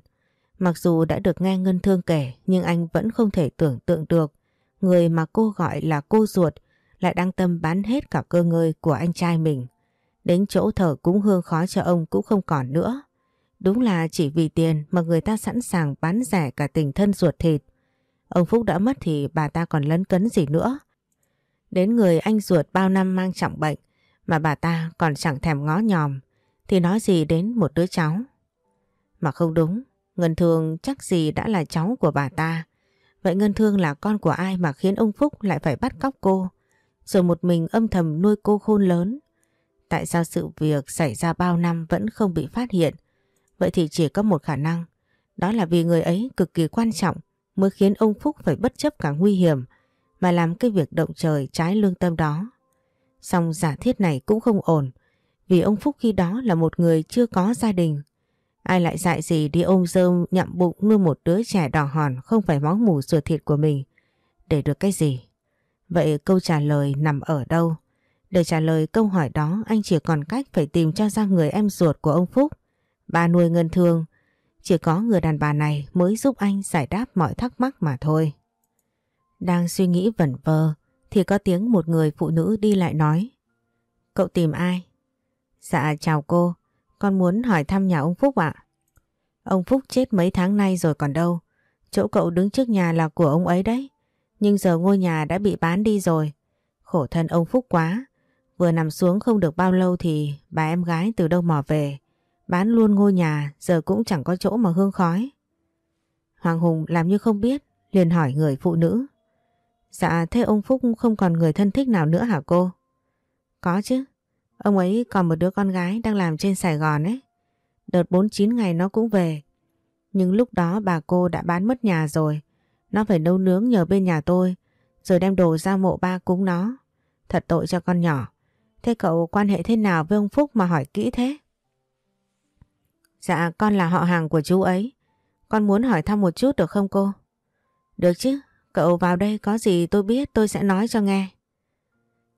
Mặc dù đã được nghe Ngân Thương kể nhưng anh vẫn không thể tưởng tượng được người mà cô gọi là cô ruột lại đang tâm bán hết cả cơ ngơi của anh trai mình. Đến chỗ thở cúng hương khó cho ông cũng không còn nữa. Đúng là chỉ vì tiền mà người ta sẵn sàng bán rẻ cả tình thân ruột thịt. Ông Phúc đã mất thì bà ta còn lấn cấn gì nữa. Đến người anh ruột bao năm mang trọng bệnh mà bà ta còn chẳng thèm ngó nhòm thì nói gì đến một đứa cháu. Mà không đúng, Ngân Thương chắc gì đã là cháu của bà ta. Vậy Ngân Thương là con của ai mà khiến ông Phúc lại phải bắt cóc cô rồi một mình âm thầm nuôi cô khôn lớn. Tại sao sự việc xảy ra bao năm vẫn không bị phát hiện? Vậy thì chỉ có một khả năng, đó là vì người ấy cực kỳ quan trọng mới khiến ông Phúc phải bất chấp cả nguy hiểm mà làm cái việc động trời trái lương tâm đó. Song giả thiết này cũng không ổn, vì ông Phúc khi đó là một người chưa có gia đình. Ai lại dại gì đi ôm dơm nhậm bụng nuôi một đứa trẻ đỏ hòn không phải máu mủ ruột thịt của mình. Để được cái gì? Vậy câu trả lời nằm ở đâu? Để trả lời câu hỏi đó, anh chỉ còn cách phải tìm cho ra người em ruột của ông Phúc. Bà nuôi ngân thương. Chỉ có người đàn bà này mới giúp anh giải đáp mọi thắc mắc mà thôi. Đang suy nghĩ vẩn vơ thì có tiếng một người phụ nữ đi lại nói. Cậu tìm ai? Dạ chào cô, con muốn hỏi thăm nhà ông Phúc ạ. Ông Phúc chết mấy tháng nay rồi còn đâu. Chỗ cậu đứng trước nhà là của ông ấy đấy. Nhưng giờ ngôi nhà đã bị bán đi rồi. Khổ thân ông Phúc quá. Vừa nằm xuống không được bao lâu thì bà em gái từ đâu mò về. Bán luôn ngôi nhà giờ cũng chẳng có chỗ mà hương khói. Hoàng Hùng làm như không biết liền hỏi người phụ nữ. Dạ thế ông Phúc không còn người thân thích nào nữa hả cô? Có chứ. Ông ấy còn một đứa con gái đang làm trên Sài Gòn ấy. Đợt 49 ngày nó cũng về. Nhưng lúc đó bà cô đã bán mất nhà rồi. Nó phải nấu nướng nhờ bên nhà tôi. Rồi đem đồ ra mộ ba cúng nó. Thật tội cho con nhỏ. Thế cậu quan hệ thế nào với ông Phúc mà hỏi kỹ thế? Dạ con là họ hàng của chú ấy. Con muốn hỏi thăm một chút được không cô? Được chứ, cậu vào đây có gì tôi biết tôi sẽ nói cho nghe.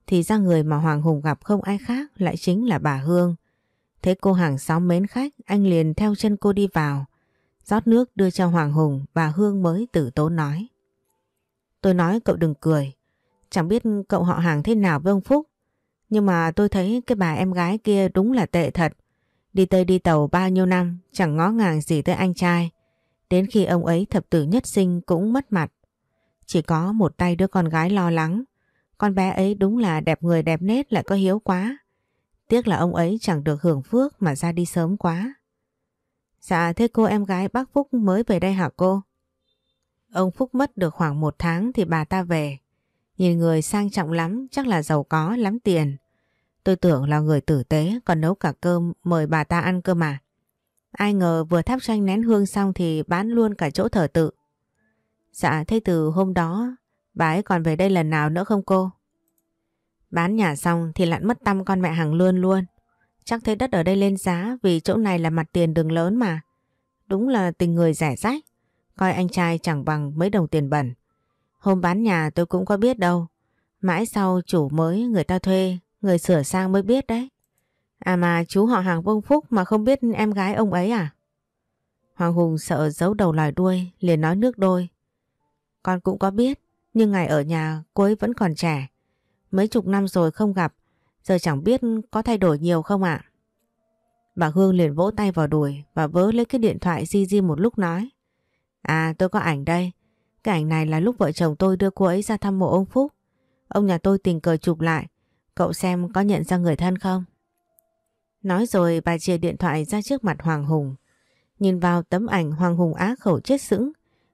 Thì ra người mà Hoàng Hùng gặp không ai khác lại chính là bà Hương. Thế cô hàng xóm mến khách, anh liền theo chân cô đi vào. rót nước đưa cho Hoàng Hùng, bà Hương mới tử tố nói. Tôi nói cậu đừng cười. Chẳng biết cậu họ hàng thế nào với ông Phúc. Nhưng mà tôi thấy cái bà em gái kia đúng là tệ thật. Đi tây đi tàu bao nhiêu năm chẳng ngó ngàng gì tới anh trai. Đến khi ông ấy thập tử nhất sinh cũng mất mặt. Chỉ có một tay đứa con gái lo lắng. Con bé ấy đúng là đẹp người đẹp nết lại có hiếu quá. Tiếc là ông ấy chẳng được hưởng phước mà ra đi sớm quá. Dạ thế cô em gái bác Phúc mới về đây hả cô? Ông Phúc mất được khoảng một tháng thì bà ta về. Nhìn người sang trọng lắm, chắc là giàu có, lắm tiền. Tôi tưởng là người tử tế còn nấu cả cơm mời bà ta ăn cơ mà. Ai ngờ vừa thắp tranh nén hương xong thì bán luôn cả chỗ thờ tự. Dạ thế từ hôm đó bà ấy còn về đây lần nào nữa không cô? Bán nhà xong thì lặn mất tâm con mẹ hàng luôn luôn. Chắc thấy đất ở đây lên giá vì chỗ này là mặt tiền đường lớn mà. Đúng là tình người rẻ rách. Coi anh trai chẳng bằng mấy đồng tiền bẩn. Hôm bán nhà tôi cũng có biết đâu. Mãi sau chủ mới người ta thuê, người sửa sang mới biết đấy. À mà chú họ hàng Vương Phúc mà không biết em gái ông ấy à? Hoàng Hùng sợ giấu đầu lòi đuôi, liền nói nước đôi. Con cũng có biết, nhưng ngày ở nhà cô ấy vẫn còn trẻ. Mấy chục năm rồi không gặp, giờ chẳng biết có thay đổi nhiều không ạ? Bà Hương liền vỗ tay vào đùi và vớ lấy cái điện thoại di di một lúc nói. À tôi có ảnh đây, cái ảnh này là lúc vợ chồng tôi đưa cô ấy ra thăm mộ ông Phúc. Ông nhà tôi tình cờ chụp lại, cậu xem có nhận ra người thân không? Nói rồi bà chia điện thoại ra trước mặt Hoàng Hùng. Nhìn vào tấm ảnh Hoàng Hùng á khẩu chết sững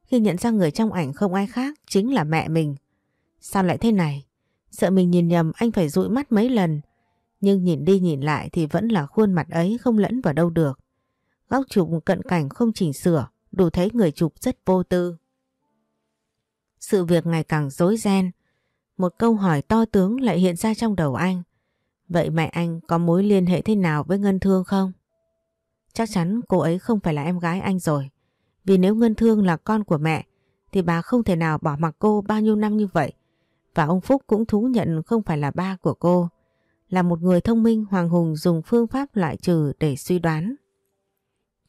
khi nhận ra người trong ảnh không ai khác chính là mẹ mình. Sao lại thế này? Sợ mình nhìn nhầm anh phải dụi mắt mấy lần. Nhưng nhìn đi nhìn lại thì vẫn là khuôn mặt ấy không lẫn vào đâu được. Góc chụp cận cảnh không chỉnh sửa, đủ thấy người chụp rất vô tư. Sự việc ngày càng rối ren. Một câu hỏi to tướng lại hiện ra trong đầu anh. Vậy mẹ anh có mối liên hệ thế nào với Ngân Thương không? Chắc chắn cô ấy không phải là em gái anh rồi. Vì nếu Ngân Thương là con của mẹ, thì bà không thể nào bỏ mặc cô bao nhiêu năm như vậy. Và ông Phúc cũng thú nhận không phải là ba của cô. Là một người thông minh, Hoàng Hùng dùng phương pháp loại trừ để suy đoán.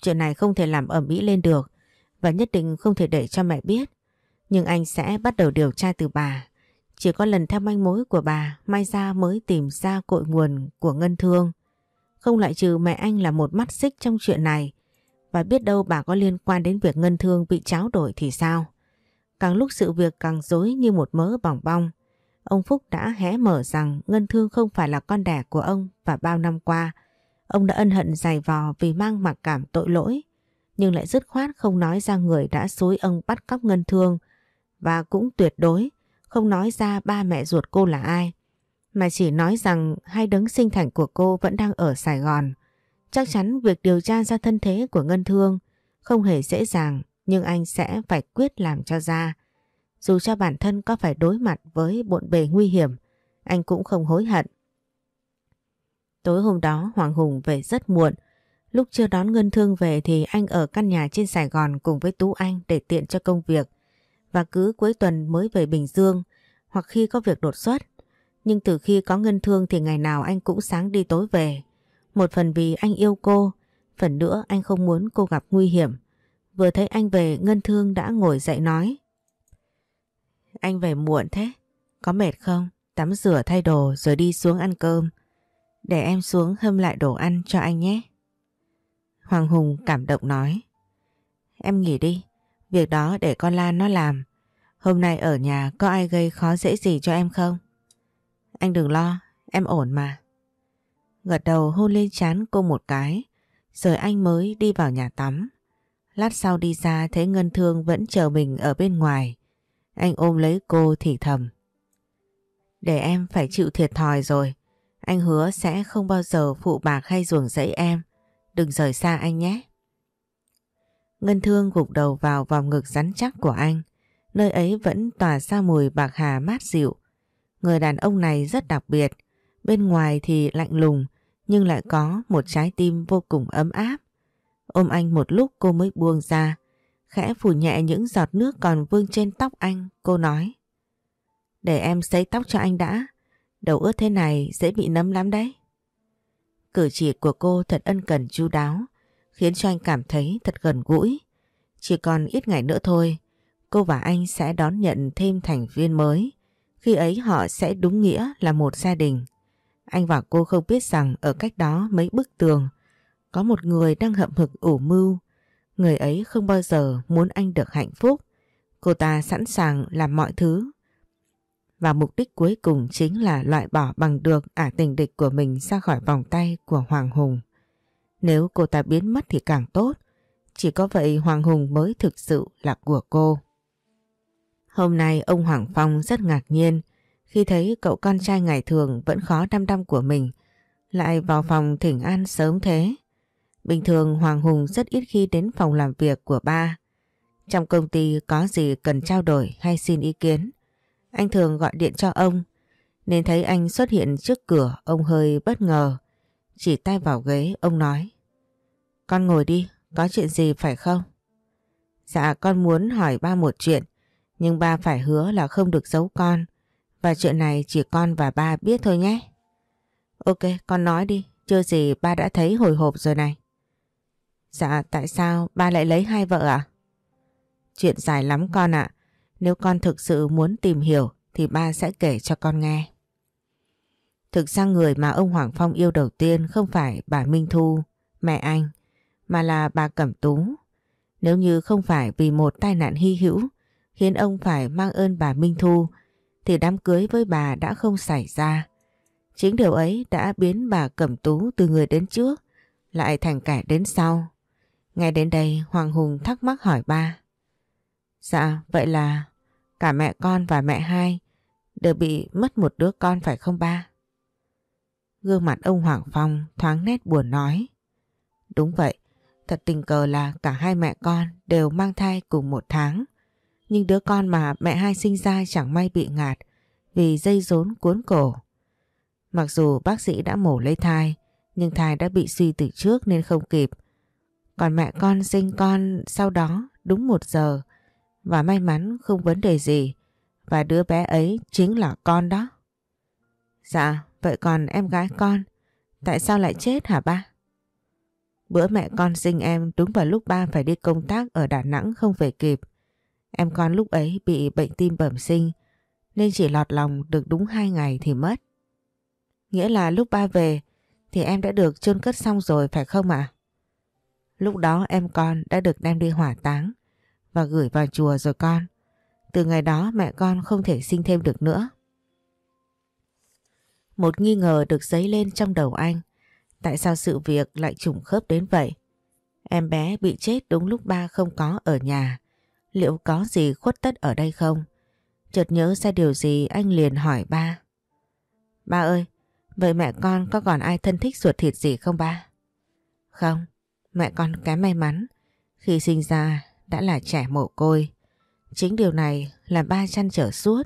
Chuyện này không thể làm ẩm mỹ lên được và nhất định không thể để cho mẹ biết. Nhưng anh sẽ bắt đầu điều tra từ bà. Chỉ có lần theo manh mối của bà Mai ra mới tìm ra cội nguồn của Ngân Thương. Không loại trừ mẹ anh là một mắt xích trong chuyện này và biết đâu bà có liên quan đến việc Ngân Thương bị tráo đổi thì sao. Càng lúc sự việc càng dối như một mớ bỏng bong. Ông Phúc đã hé mở rằng Ngân Thương không phải là con đẻ của ông và bao năm qua. Ông đã ân hận dày vò vì mang mặc cảm tội lỗi, nhưng lại dứt khoát không nói ra người đã xúi ông bắt cóc Ngân Thương và cũng tuyệt đối không nói ra ba mẹ ruột cô là ai, mà chỉ nói rằng hai đấng sinh thành của cô vẫn đang ở Sài Gòn. Chắc chắn việc điều tra ra thân thế của Ngân Thương không hề dễ dàng nhưng anh sẽ phải quyết làm cho ra. Dù cho bản thân có phải đối mặt với bộn bề nguy hiểm, anh cũng không hối hận. Tối hôm đó Hoàng Hùng về rất muộn. Lúc chưa đón Ngân Thương về thì anh ở căn nhà trên Sài Gòn cùng với Tú Anh để tiện cho công việc. Và cứ cuối tuần mới về Bình Dương hoặc khi có việc đột xuất. Nhưng từ khi có Ngân Thương thì ngày nào anh cũng sáng đi tối về. Một phần vì anh yêu cô, phần nữa anh không muốn cô gặp nguy hiểm. Vừa thấy anh về Ngân Thương đã ngồi dậy nói. Anh về muộn thế, có mệt không? Tắm rửa thay đồ rồi đi xuống ăn cơm. Để em xuống hâm lại đồ ăn cho anh nhé. Hoàng Hùng cảm động nói. Em nghỉ đi, việc đó để con Lan nó làm. Hôm nay ở nhà có ai gây khó dễ gì cho em không? Anh đừng lo, em ổn mà. Gật đầu hôn lên chán cô một cái, rồi anh mới đi vào nhà tắm. Lát sau đi ra thấy Ngân Thương vẫn chờ mình ở bên ngoài. Anh ôm lấy cô thì thầm. Để em phải chịu thiệt thòi rồi. Anh hứa sẽ không bao giờ phụ bạc hay ruồng rẫy em. Đừng rời xa anh nhé. Ngân Thương gục đầu vào vòng ngực rắn chắc của anh. Nơi ấy vẫn tỏa ra mùi bạc hà mát dịu. Người đàn ông này rất đặc biệt. Bên ngoài thì lạnh lùng nhưng lại có một trái tim vô cùng ấm áp. Ôm anh một lúc cô mới buông ra. Khẽ phủ nhẹ những giọt nước còn vương trên tóc anh, cô nói. Để em sấy tóc cho anh đã. Đầu ướt thế này dễ bị nấm lắm đấy. Cử chỉ của cô thật ân cần chu đáo, khiến cho anh cảm thấy thật gần gũi. Chỉ còn ít ngày nữa thôi, cô và anh sẽ đón nhận thêm thành viên mới. Khi ấy họ sẽ đúng nghĩa là một gia đình. Anh và cô không biết rằng ở cách đó mấy bức tường, có một người đang hậm hực ủ mưu. Người ấy không bao giờ muốn anh được hạnh phúc. Cô ta sẵn sàng làm mọi thứ. Và mục đích cuối cùng chính là loại bỏ bằng được ả tình địch của mình ra khỏi vòng tay của Hoàng Hùng. Nếu cô ta biến mất thì càng tốt. Chỉ có vậy Hoàng Hùng mới thực sự là của cô. Hôm nay ông Hoàng Phong rất ngạc nhiên khi thấy cậu con trai ngày thường vẫn khó đăm đăm của mình lại vào phòng thỉnh an sớm thế. Bình thường Hoàng Hùng rất ít khi đến phòng làm việc của ba. Trong công ty có gì cần trao đổi hay xin ý kiến, anh thường gọi điện cho ông. Nên thấy anh xuất hiện trước cửa, ông hơi bất ngờ. Chỉ tay vào ghế, ông nói. Con ngồi đi, có chuyện gì phải không? Dạ con muốn hỏi ba một chuyện, nhưng ba phải hứa là không được giấu con. Và chuyện này chỉ con và ba biết thôi nhé. Ok, con nói đi, chưa gì ba đã thấy hồi hộp rồi này. Dạ, tại sao ba lại lấy hai vợ à? Chuyện dài lắm con ạ. Nếu con thực sự muốn tìm hiểu thì ba sẽ kể cho con nghe. Thực ra người mà ông Hoàng Phong yêu đầu tiên không phải bà Minh Thu, mẹ anh, mà là bà Cẩm Tú. Nếu như không phải vì một tai nạn hy hữu khiến ông phải mang ơn bà Minh Thu thì đám cưới với bà đã không xảy ra. Chính điều ấy đã biến bà Cẩm Tú từ người đến trước lại thành kẻ đến sau. Ngay đến đây Hoàng Hùng thắc mắc hỏi ba. Dạ, vậy là cả mẹ con và mẹ hai đều bị mất một đứa con phải không ba? Gương mặt ông Hoàng Phong thoáng nét buồn nói. Đúng vậy, thật tình cờ là cả hai mẹ con đều mang thai cùng một tháng. Nhưng đứa con mà mẹ hai sinh ra chẳng may bị ngạt vì dây rốn cuốn cổ. Mặc dù bác sĩ đã mổ lấy thai, nhưng thai đã bị suy từ trước nên không kịp. Còn mẹ con sinh con sau đó đúng một giờ và may mắn không vấn đề gì và đứa bé ấy chính là con đó. Dạ, vậy còn em gái con, tại sao lại chết hả ba? Bữa mẹ con sinh em đúng vào lúc ba phải đi công tác ở Đà Nẵng không về kịp. Em con lúc ấy bị bệnh tim bẩm sinh, nên chỉ lọt lòng được đúng hai ngày thì mất. Nghĩa là lúc ba về thì em đã được chôn cất xong rồi, phải không ạ? Lúc đó em con đã được đem đi hỏa táng và gửi vào chùa rồi con. Từ ngày đó mẹ con không thể sinh thêm được nữa. Một nghi ngờ được dấy lên trong đầu anh. Tại sao sự việc lại trùng khớp đến vậy? Em bé bị chết đúng lúc ba không có ở nhà. Liệu có gì khuất tất ở đây không? Chợt nhớ ra điều gì anh liền hỏi ba. Ba ơi, vậy mẹ con có còn ai thân thích ruột thịt gì không ba? Không, mẹ con kém may mắn. Khi sinh ra đã là trẻ mồ côi. Chính điều này làm ba chăn trở suốt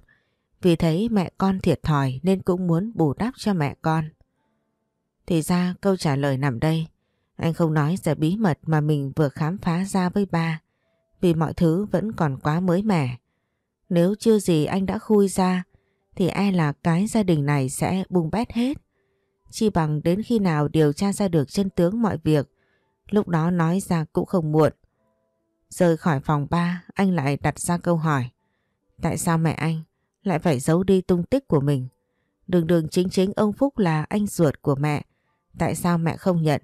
vì thấy mẹ con thiệt thòi nên cũng muốn bù đắp cho mẹ con. Thì ra câu trả lời nằm đây. Anh không nói ra bí mật mà mình vừa khám phá ra với ba vì mọi thứ vẫn còn quá mới mẻ. Nếu chưa gì anh đã khui ra thì e là cái gia đình này sẽ bung bét hết. Chỉ bằng đến khi nào điều tra ra được chân tướng mọi việc, lúc đó nói ra cũng không muộn. Rời khỏi phòng ba, anh lại đặt ra câu hỏi. Tại sao mẹ anh lại phải giấu đi tung tích của mình? Đường đường chính chính ông Phúc là anh ruột của mẹ. Tại sao mẹ không nhận?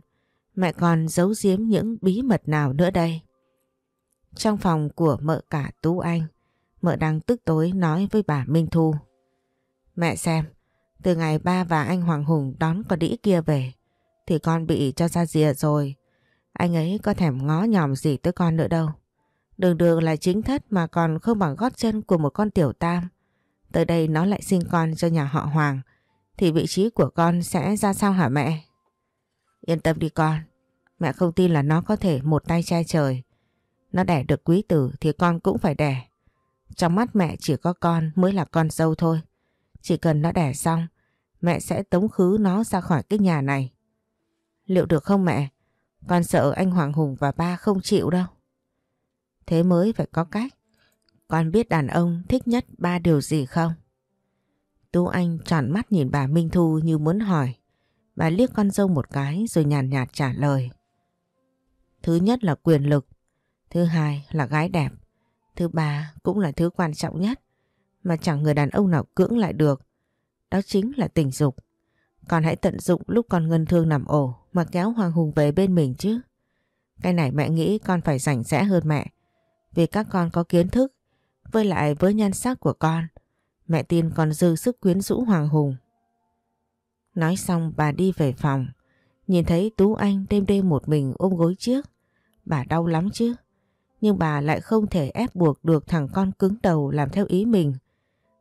Mẹ còn giấu giếm những bí mật nào nữa đây? Trong phòng của mợ cả Tú Anh, mợ đang tức tối nói với bà Minh Thu. Mẹ xem, từ ngày ba và anh Hoàng Hùng đón con đĩ kia về, thì con bị cho ra rìa rồi. Anh ấy có thèm ngó nhòm gì tới con nữa đâu. Đường đường là chính thất mà còn không bằng gót chân của một con tiểu tam. Tới đây nó lại sinh con cho nhà họ Hoàng. Thì vị trí của con sẽ ra sao hả mẹ? Yên tâm đi con. Mẹ không tin là nó có thể một tay che trời. Nó đẻ được quý tử thì con cũng phải đẻ. Trong mắt mẹ chỉ có con mới là con dâu thôi. Chỉ cần nó đẻ xong, mẹ sẽ tống khứ nó ra khỏi cái nhà này. Liệu được không mẹ? Con sợ anh Hoàng Hùng và ba không chịu đâu. Thế mới phải có cách. Con biết đàn ông thích nhất ba điều gì không? Tú Anh tròn mắt nhìn bà Minh Thu như muốn hỏi. Bà liếc con dâu một cái rồi nhàn nhạt trả lời. Thứ nhất là quyền lực. Thứ hai là gái đẹp. Thứ ba cũng là thứ quan trọng nhất mà chẳng người đàn ông nào cưỡng lại được. Đó chính là tình dục. còn hãy tận dụng lúc con ngân thương nằm ổ mà kéo Hoàng Hùng về bên mình chứ. Cái này mẹ nghĩ con phải rảnh rẽ hơn mẹ. Vì các con có kiến thức, với lại với nhan sắc của con, mẹ tin còn dư sức quyến rũ Hoàng Hùng. Nói xong bà đi về phòng, nhìn thấy Tú Anh đêm đêm một mình ôm gối trước. Bà đau lắm chứ. Nhưng bà lại không thể ép buộc được thằng con cứng đầu làm theo ý mình.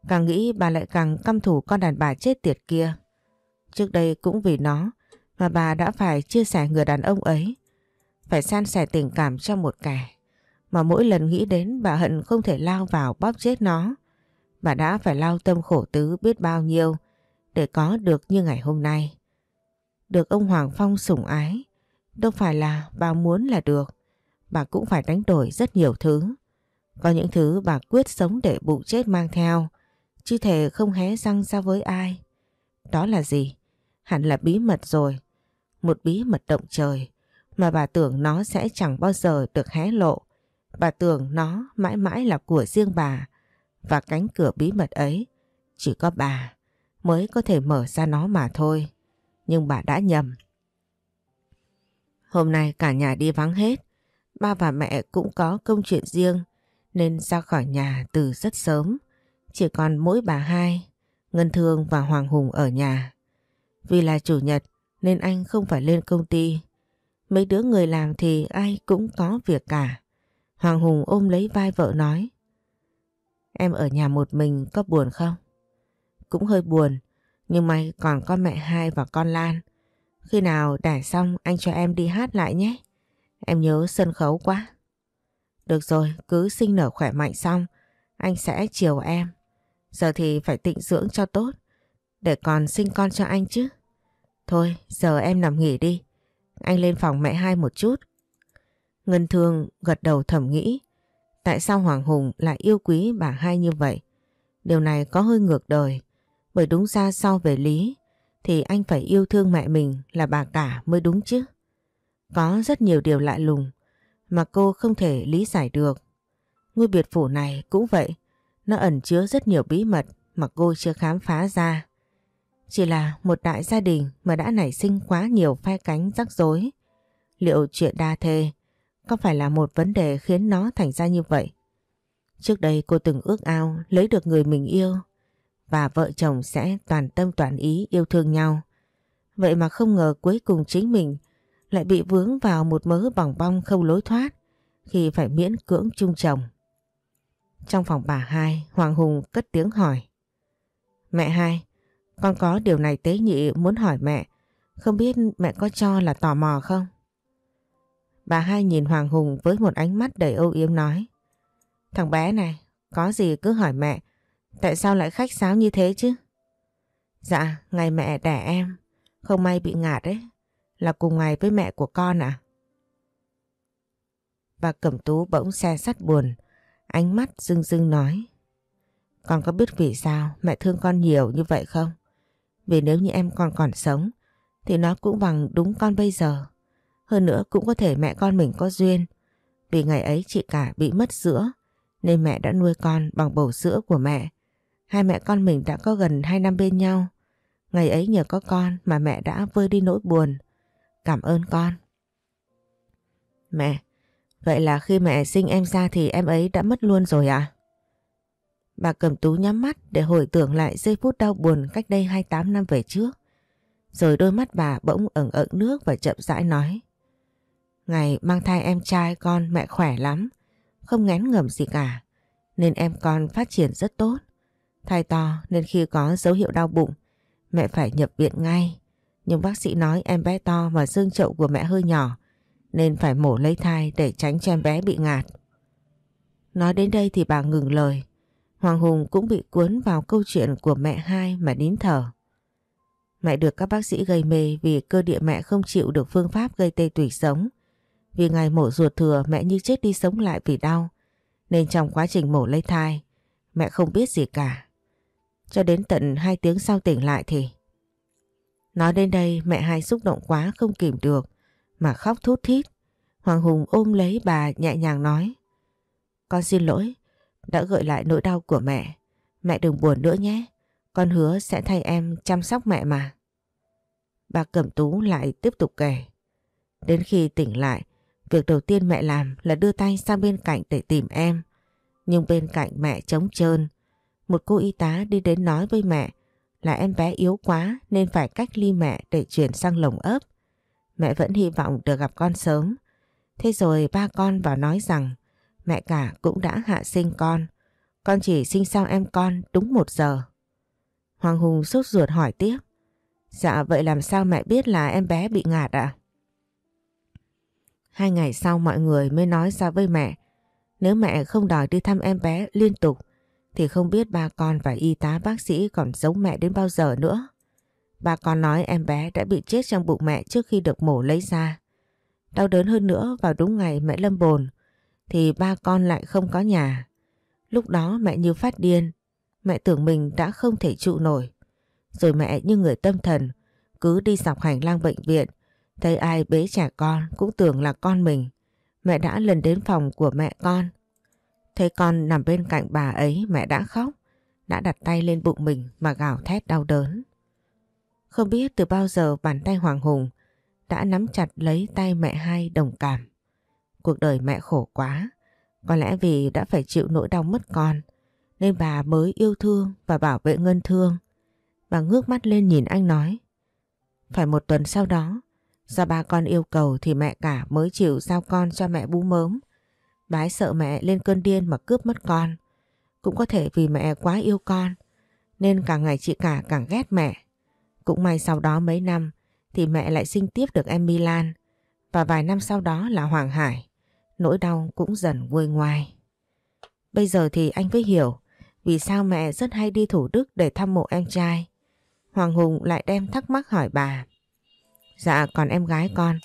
Càng nghĩ bà lại càng căm thủ con đàn bà chết tiệt kia. Trước đây cũng vì nó mà bà đã phải chia sẻ người đàn ông ấy. Phải san sẻ tình cảm cho một kẻ. Mà mỗi lần nghĩ đến bà hận không thể lao vào bóp chết nó. Bà đã phải lao tâm khổ tứ biết bao nhiêu để có được như ngày hôm nay. Được ông Hoàng Phong sủng ái, đâu phải là bà muốn là được. Bà cũng phải đánh đổi rất nhiều thứ. Có những thứ bà quyết sống để bụng chết mang theo, chứ thể không hé răng ra với ai. Đó là gì? Hẳn là bí mật rồi. Một bí mật động trời mà bà tưởng nó sẽ chẳng bao giờ được hé lộ. Bà tưởng nó mãi mãi là của riêng bà và cánh cửa bí mật ấy chỉ có bà mới có thể mở ra nó mà thôi. Nhưng bà đã nhầm. Hôm nay cả nhà đi vắng hết. Ba và mẹ cũng có công chuyện riêng nên ra khỏi nhà từ rất sớm. Chỉ còn mỗi bà hai, Ngân Thương và Hoàng Hùng ở nhà. Vì là chủ nhật nên anh không phải lên công ty. Mấy đứa người làm thì ai cũng có việc cả. Hoàng Hùng ôm lấy vai vợ nói. Em ở nhà một mình có buồn không? Cũng hơi buồn, nhưng may còn có mẹ hai và con Lan. Khi nào đẻ xong anh cho em đi hát lại nhé. Em nhớ sân khấu quá. Được rồi, cứ sinh nở khỏe mạnh xong, anh sẽ chiều em. Giờ thì phải tịnh dưỡng cho tốt, để còn sinh con cho anh chứ. Thôi, giờ em nằm nghỉ đi. Anh lên phòng mẹ hai một chút. Ngân Thương gật đầu thầm nghĩ. Tại sao Hoàng Hùng lại yêu quý bà hai như vậy? Điều này có hơi ngược đời. Bởi đúng ra so về lý thì anh phải yêu thương mẹ mình là bà cả mới đúng chứ. Có rất nhiều điều lạ lùng mà cô không thể lý giải được. Ngôi biệt phủ này cũng vậy. Nó ẩn chứa rất nhiều bí mật mà cô chưa khám phá ra. Chỉ là một đại gia đình mà đã nảy sinh quá nhiều phe cánh rắc rối. Liệu chuyện đa thê có phải là một vấn đề khiến nó thành ra như vậy? Trước đây cô từng ước ao lấy được người mình yêu và vợ chồng sẽ toàn tâm toàn ý yêu thương nhau. Vậy mà không ngờ cuối cùng chính mình lại bị vướng vào một mớ bỏng bong không lối thoát khi phải miễn cưỡng chung chồng. Trong phòng bà hai, Hoàng Hùng cất tiếng hỏi. Mẹ hai, con có điều này tế nhị muốn hỏi mẹ, không biết mẹ có cho là tò mò không? Bà hai nhìn Hoàng Hùng với một ánh mắt đầy âu yếm nói. Thằng bé này, có gì cứ hỏi mẹ, tại sao lại khách sáo như thế chứ? Dạ, ngày mẹ đẻ em, không may bị ngạt đấy, là cùng ngày với mẹ của con à? Bà Cẩm Tú bỗng xe sắt buồn, ánh mắt rưng rưng nói. Con có biết vì sao mẹ thương con nhiều như vậy không? Vì nếu như em còn còn sống thì nó cũng bằng đúng con bây giờ. Hơn nữa cũng có thể mẹ con mình có duyên. Vì ngày ấy chị cả bị mất sữa nên mẹ đã nuôi con bằng bầu sữa của mẹ. Hai mẹ con mình đã có gần 2 năm bên nhau. Ngày ấy nhờ có con mà mẹ đã vơi đi nỗi buồn. Cảm ơn con. Mẹ, vậy là khi mẹ sinh em ra thì em ấy đã mất luôn rồi à? Bà cầm tú nhắm mắt để hồi tưởng lại giây phút đau buồn cách đây 28 năm về trước. Rồi đôi mắt bà bỗng ẩn ẩn nước và chậm rãi nói. Ngày mang thai em trai con mẹ khỏe lắm, không ngén ngầm gì cả, nên em con phát triển rất tốt. Thai to nên khi có dấu hiệu đau bụng, mẹ phải nhập viện ngay. Nhưng bác sĩ nói em bé to và xương chậu của mẹ hơi nhỏ, nên phải mổ lấy thai để tránh cho em bé bị ngạt. Nói đến đây thì bà ngừng lời. Hoàng Hùng cũng bị cuốn vào câu chuyện của mẹ hai mà nín thở. Mẹ được các bác sĩ gây mê vì cơ địa mẹ không chịu được phương pháp gây tê tủy sống. Vì ngày mổ ruột thừa mẹ như chết đi sống lại vì đau. Nên trong quá trình mổ lấy thai, mẹ không biết gì cả. Cho đến tận 2 tiếng sau tỉnh lại thì... Nói đến đây mẹ hai xúc động quá không kìm được, mà khóc thút thít. Hoàng Hùng ôm lấy bà nhẹ nhàng nói. Con xin lỗi, đã gợi lại nỗi đau của mẹ. Mẹ đừng buồn nữa nhé, con hứa sẽ thay em chăm sóc mẹ mà. Bà Cẩm Tú lại tiếp tục kể. Đến khi tỉnh lại, Việc đầu tiên mẹ làm là đưa tay sang bên cạnh để tìm em. Nhưng bên cạnh mẹ trống trơn. Một cô y tá đi đến nói với mẹ là em bé yếu quá nên phải cách ly mẹ để chuyển sang lồng ấp. Mẹ vẫn hy vọng được gặp con sớm. Thế rồi ba con vào nói rằng, Mẹ cả cũng đã hạ sinh con. Con chỉ sinh sau em con đúng một giờ. Hoàng Hùng sốt ruột hỏi tiếp. Dạ vậy làm sao mẹ biết là em bé bị ngạt ạ? Hai ngày sau mọi người mới nói ra với mẹ. Nếu mẹ không đòi đi thăm em bé liên tục thì không biết ba con và y tá bác sĩ còn giống mẹ đến bao giờ nữa. Ba con nói em bé đã bị chết trong bụng mẹ trước khi được mổ lấy ra. Đau đớn hơn nữa vào đúng ngày mẹ lâm bồn thì ba con lại không có nhà. Lúc đó mẹ như phát điên, mẹ tưởng mình đã không thể trụ nổi. Rồi mẹ như người tâm thần, cứ đi dọc hành lang bệnh viện, thấy ai bế trẻ con cũng tưởng là con mình. Mẹ đã lần đến phòng của mẹ con. Thấy con nằm bên cạnh bà ấy mẹ đã khóc, đã đặt tay lên bụng mình mà gào thét đau đớn. Không biết từ bao giờ bàn tay Hoàng Hùng đã nắm chặt lấy tay mẹ hai đồng cảm. Cuộc đời mẹ khổ quá, có lẽ vì đã phải chịu nỗi đau mất con, nên bà mới yêu thương và bảo vệ Ngân Thương. Bà ngước mắt lên nhìn anh nói. Phải một tuần sau đó, do ba con yêu cầu thì mẹ cả mới chịu giao con cho mẹ bú mớm. Bà ấy sợ mẹ lên cơn điên mà cướp mất con. Cũng có thể vì mẹ quá yêu con, nên càng ngày chị cả càng ghét mẹ. Cũng may sau đó mấy năm thì mẹ lại sinh tiếp được em Milan và vài năm sau đó là Hoàng Hải. Nỗi đau cũng dần nguôi ngoai. Bây giờ thì anh mới hiểu vì sao mẹ rất hay đi Thủ Đức để thăm mộ em trai. Hoàng Hùng lại đem thắc mắc hỏi bà. Dạ còn em gái con,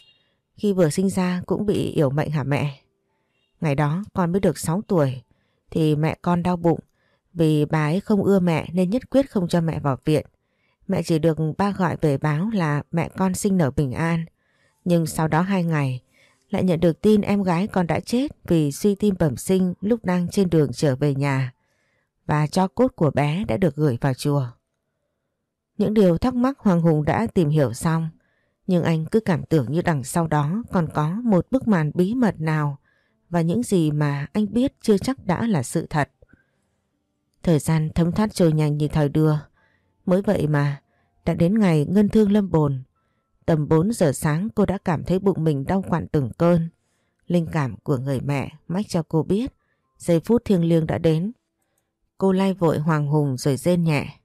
khi vừa sinh ra cũng bị yểu mệnh hả mẹ? Ngày đó con mới được 6 tuổi, thì mẹ con đau bụng vì bà ấy không ưa mẹ nên nhất quyết không cho mẹ vào viện. Mẹ chỉ được ba gọi về báo là mẹ con sinh nở bình an. Nhưng sau đó hai ngày, lại nhận được tin em gái con đã chết vì suy tim bẩm sinh lúc đang trên đường trở về nhà. Và cho cốt của bé đã được gửi vào chùa. Những điều thắc mắc Hoàng Hùng đã tìm hiểu xong. Nhưng anh cứ cảm tưởng như đằng sau đó còn có một bức màn bí mật nào và những gì mà anh biết chưa chắc đã là sự thật. Thời gian thấm thoát trôi nhanh như thời đưa. Mới vậy mà, đã đến ngày ngân thương lâm bồn. Tầm 4 giờ sáng cô đã cảm thấy bụng mình đau quặn từng cơn. Linh cảm của người mẹ mách cho cô biết giây phút thiêng liêng đã đến. Cô lay vội Hoàng Hùng rồi rên nhẹ.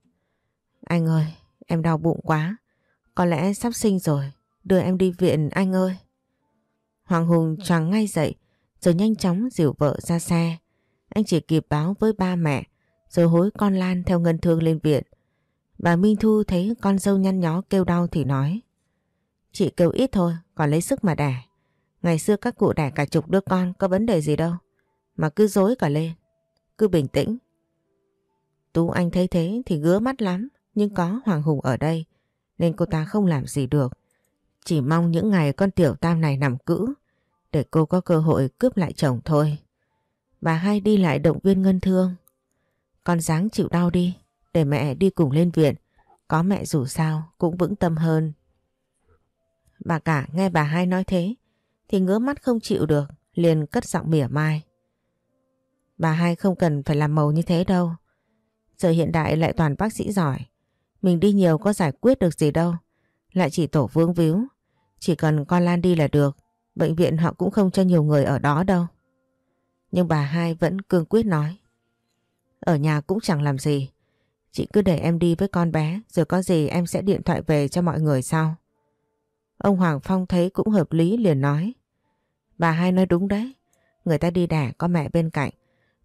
Anh ơi, em đau bụng quá. Có lẽ sắp sinh rồi. Đưa em đi viện anh ơi. Hoàng Hùng choàng ngay dậy rồi nhanh chóng dìu vợ ra xe. Anh chỉ kịp báo với ba mẹ rồi hối con Lan theo ngân thương lên viện. Bà Minh Thu thấy con dâu nhăn nhó kêu đau thì nói Chị kêu ít thôi, còn lấy sức mà đẻ. Ngày xưa các cụ đẻ cả chục đứa con có vấn đề gì đâu. Mà cứ dối cả lên. Cứ bình tĩnh. Tú Anh thấy thế thì gứa mắt lắm. Nhưng có Hoàng Hùng ở đây nên cô ta không làm gì được. Chỉ mong những ngày con tiểu tam này nằm cữ để cô có cơ hội cướp lại chồng thôi. Bà hai đi lại động viên ngân thương. Con dáng chịu đau đi, để mẹ đi cùng lên viện. Có mẹ dù sao cũng vững tâm hơn. Bà cả nghe bà hai nói thế thì ngứa mắt không chịu được, liền cất giọng mỉa mai. Bà hai không cần phải làm màu như thế đâu. Giờ hiện đại lại toàn bác sĩ giỏi. Mình đi nhiều có giải quyết được gì đâu. Lại chỉ tổ vương víu. Chỉ cần con Lan đi là được. Bệnh viện họ cũng không cho nhiều người ở đó đâu. Nhưng bà hai vẫn cương quyết nói. Ở nhà cũng chẳng làm gì. Chị cứ để em đi với con bé, rồi có gì em sẽ điện thoại về cho mọi người sau. Ông Hoàng Phong thấy cũng hợp lý liền nói. Bà hai nói đúng đấy. Người ta đi đẻ có mẹ bên cạnh.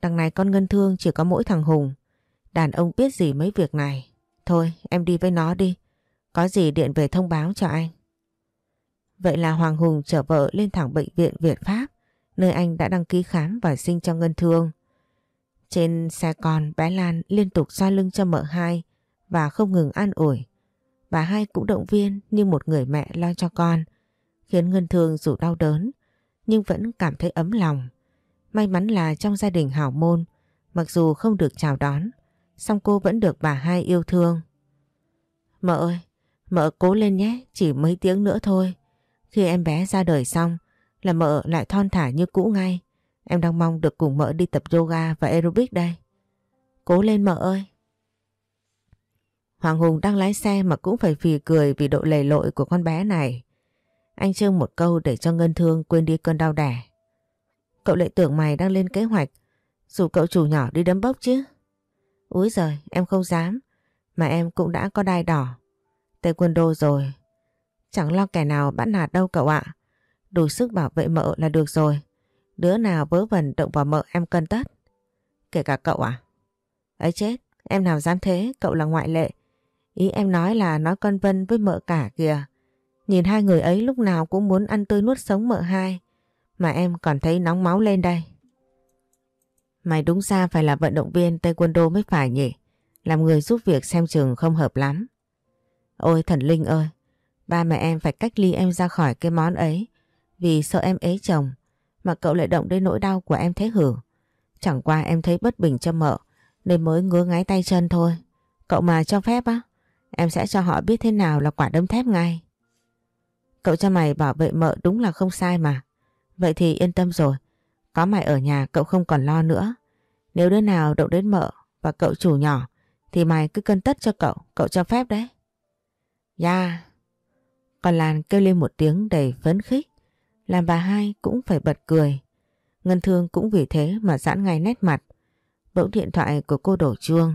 Đằng này con Ngân Thương chỉ có mỗi thằng Hùng. Đàn ông biết gì mấy việc này. Thôi, em đi với nó đi. Có gì điện về thông báo cho anh. Vậy là Hoàng Hùng chở vợ lên thẳng bệnh viện Việt Pháp nơi anh đã đăng ký khám và sinh cho Ngân Thương. Trên xe con bé Lan liên tục xoa lưng cho mợ hai và không ngừng an ủi. Bà hai cũng động viên như một người mẹ lo cho con, khiến Ngân Thương dù đau đớn nhưng vẫn cảm thấy ấm lòng. May mắn là trong gia đình hảo môn, mặc dù không được chào đón, song cô vẫn được bà hai yêu thương. Mợ ơi, mợ cố lên nhé, chỉ mấy tiếng nữa thôi. Khi em bé ra đời xong là mợ lại thon thả như cũ ngay. Em đang mong được cùng mợ đi tập yoga và aerobic đây. Cố lên mợ ơi. Hoàng Hùng đang lái xe mà cũng phải phì cười vì độ lầy lội của con bé này. Anh trương một câu để cho Ngân Thương quên đi cơn đau đẻ. cậu lại tưởng mày đang lên kế hoạch dù cậu chủ nhỏ đi đấm bốc chứ. Úi giời, em không dám. Mà em cũng đã có đai đỏ. Taekwondo rồi. Chẳng lo kẻ nào bắt nạt đâu cậu ạ. Đủ sức bảo vệ mợ là được rồi. Đứa nào vớ vẩn động vào mợ em cân tất. Kể cả cậu à? Ấy chết, em nào dám thế, cậu là ngoại lệ. Ý em nói là nói con Vân với mợ cả kìa. Nhìn hai người ấy lúc nào cũng muốn ăn tươi nuốt sống mợ hai. Mà em còn thấy nóng máu lên đây. Mày đúng ra phải là vận động viên tây quần đô mới phải nhỉ. Làm người giúp việc xem chừng không hợp lắm. Ôi thần Linh ơi, ba mẹ em phải cách ly em ra khỏi cái món ấy vì sợ em ế chồng mà cậu lại động đến nỗi đau của em thế hử. Chẳng qua em thấy bất bình cho mợ nên mới ngứa ngáy tay chân thôi. Cậu mà cho phép á, em sẽ cho họ biết thế nào là quả đấm thép ngay. Cậu cho mày bảo vệ mợ đúng là không sai mà. Vậy thì yên tâm rồi, có mày ở nhà cậu không còn lo nữa. Nếu đứa nào động đến mợ và cậu chủ nhỏ thì mày cứ cân tất cho cậu, cậu cho phép đấy. Dạ. Yeah. Còn Lan kêu lên một tiếng đầy phấn khích, làm bà hai cũng phải bật cười. Ngân Thương cũng vì thế mà giãn ngay nét mặt. Bỗng điện thoại của cô đổ chuông.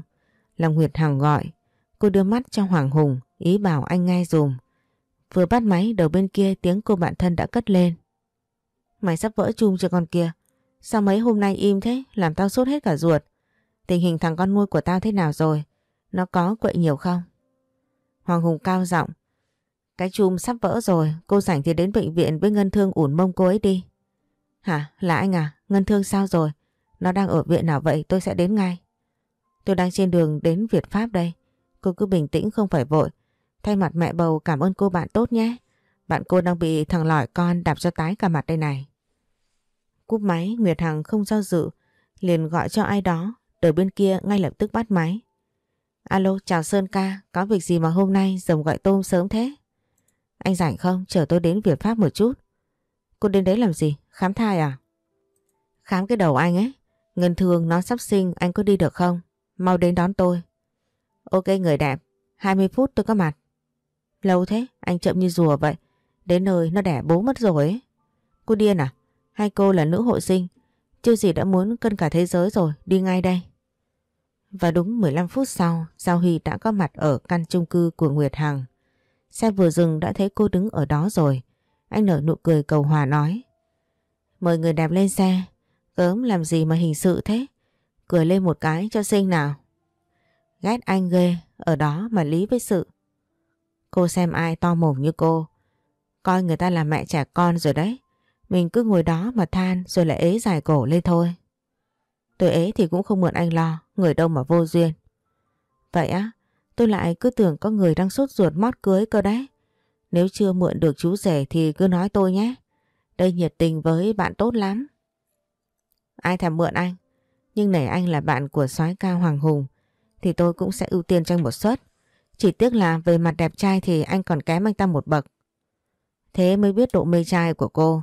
Làm Nguyệt Hằng gọi. Cô đưa mắt cho Hoàng Hùng, ý bảo anh ngay dùm. Vừa bắt máy đầu bên kia tiếng cô bạn thân đã cất lên. Mày sắp vỡ chung cho con kia. Sao mấy hôm nay im thế, làm tao sốt hết cả ruột. Tình hình thằng con nuôi của tao thế nào rồi? Nó có quậy nhiều không? Hoàng Hùng cao giọng. Cái chum sắp vỡ rồi, cô rảnh thì đến bệnh viện với Ngân Thương ủn mông cô ấy đi. Hả? Là anh à? Ngân Thương sao rồi? Nó đang ở viện nào vậy? Tôi sẽ đến ngay. Tôi đang trên đường đến Việt Pháp đây. Cô cứ bình tĩnh không phải vội. Thay mặt mẹ bầu cảm ơn cô bạn tốt nhé. Bạn cô đang bị thằng lỏi con đạp cho tái cả mặt đây này. Cúp máy Nguyệt Hằng không do dự liền gọi cho ai đó Đời bên kia ngay lập tức bắt máy Alo chào Sơn ca Có việc gì mà hôm nay dòng gọi tôm sớm thế anh rảnh không? Chở tôi đến Việt Pháp một chút. Cô đến đấy làm gì? Khám thai à? Khám cái đầu anh ấy. Ngân thường nó sắp sinh anh có đi được không? Mau đến đón tôi. Ok người đẹp. 20 phút tôi có mặt. Lâu thế anh chậm như rùa vậy. Đến nơi nó đẻ bố mất rồi ấy. Cô điên à? Hai cô là nữ hộ sinh, chưa gì đã muốn cân cả thế giới rồi, đi ngay đây. Và đúng 15 phút sau, Giao Huy đã có mặt ở căn chung cư của Nguyệt Hằng. Xe vừa dừng đã thấy cô đứng ở đó rồi. Anh nở nụ cười cầu hòa nói. Mời người đẹp lên xe. Gớm làm gì mà hình sự thế? Cười lên một cái cho xinh nào. Ghét anh ghê, ở đó mà lý với sự. Cô xem ai to mồm như cô. Coi người ta là mẹ trẻ con rồi đấy. Mình cứ ngồi đó mà than rồi lại ế dài cổ lên thôi. Tôi ế thì cũng không mượn anh lo, người đâu mà vô duyên. Vậy á, tôi lại cứ tưởng có người đang sốt ruột mót cưới cơ đấy. Nếu chưa mượn được chú rể thì cứ nói tôi nhé. Đây nhiệt tình với bạn tốt lắm. Ai thèm mượn anh, nhưng nể anh là bạn của soái ca Hoàng Hùng thì tôi cũng sẽ ưu tiên cho anh một suất. Chỉ tiếc là về mặt đẹp trai thì anh còn kém anh ta một bậc. Thế mới biết độ mê trai của cô.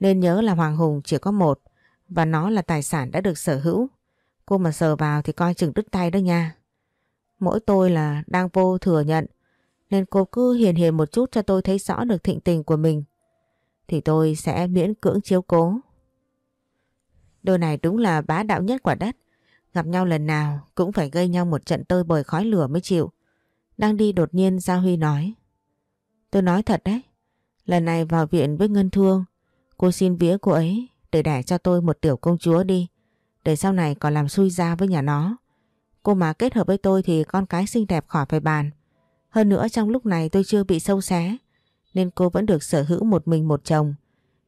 Nên nhớ là Hoàng Hùng chỉ có một và nó là tài sản đã được sở hữu. Cô mà sờ vào thì coi chừng đứt tay đó nha. Mỗi tôi là đang vô thừa nhận, nên cô cứ hiền hiền một chút cho tôi thấy rõ được thịnh tình của mình. Thì tôi sẽ miễn cưỡng chiếu cố. Đôi này đúng là bá đạo nhất quả đất. Gặp nhau lần nào cũng phải gây nhau một trận tơi bời khói lửa mới chịu. Đang đi đột nhiên Gia Huy nói. Tôi nói thật đấy. Lần này vào viện với Ngân Thương, Cô xin vía cô ấy để đẻ cho tôi một tiểu công chúa đi. Để sau này còn làm xui ra với nhà nó. Cô mà kết hợp với tôi thì con cái xinh đẹp khỏi phải bàn. Hơn nữa trong lúc này tôi chưa bị sâu xé. Nên cô vẫn được sở hữu một mình một chồng.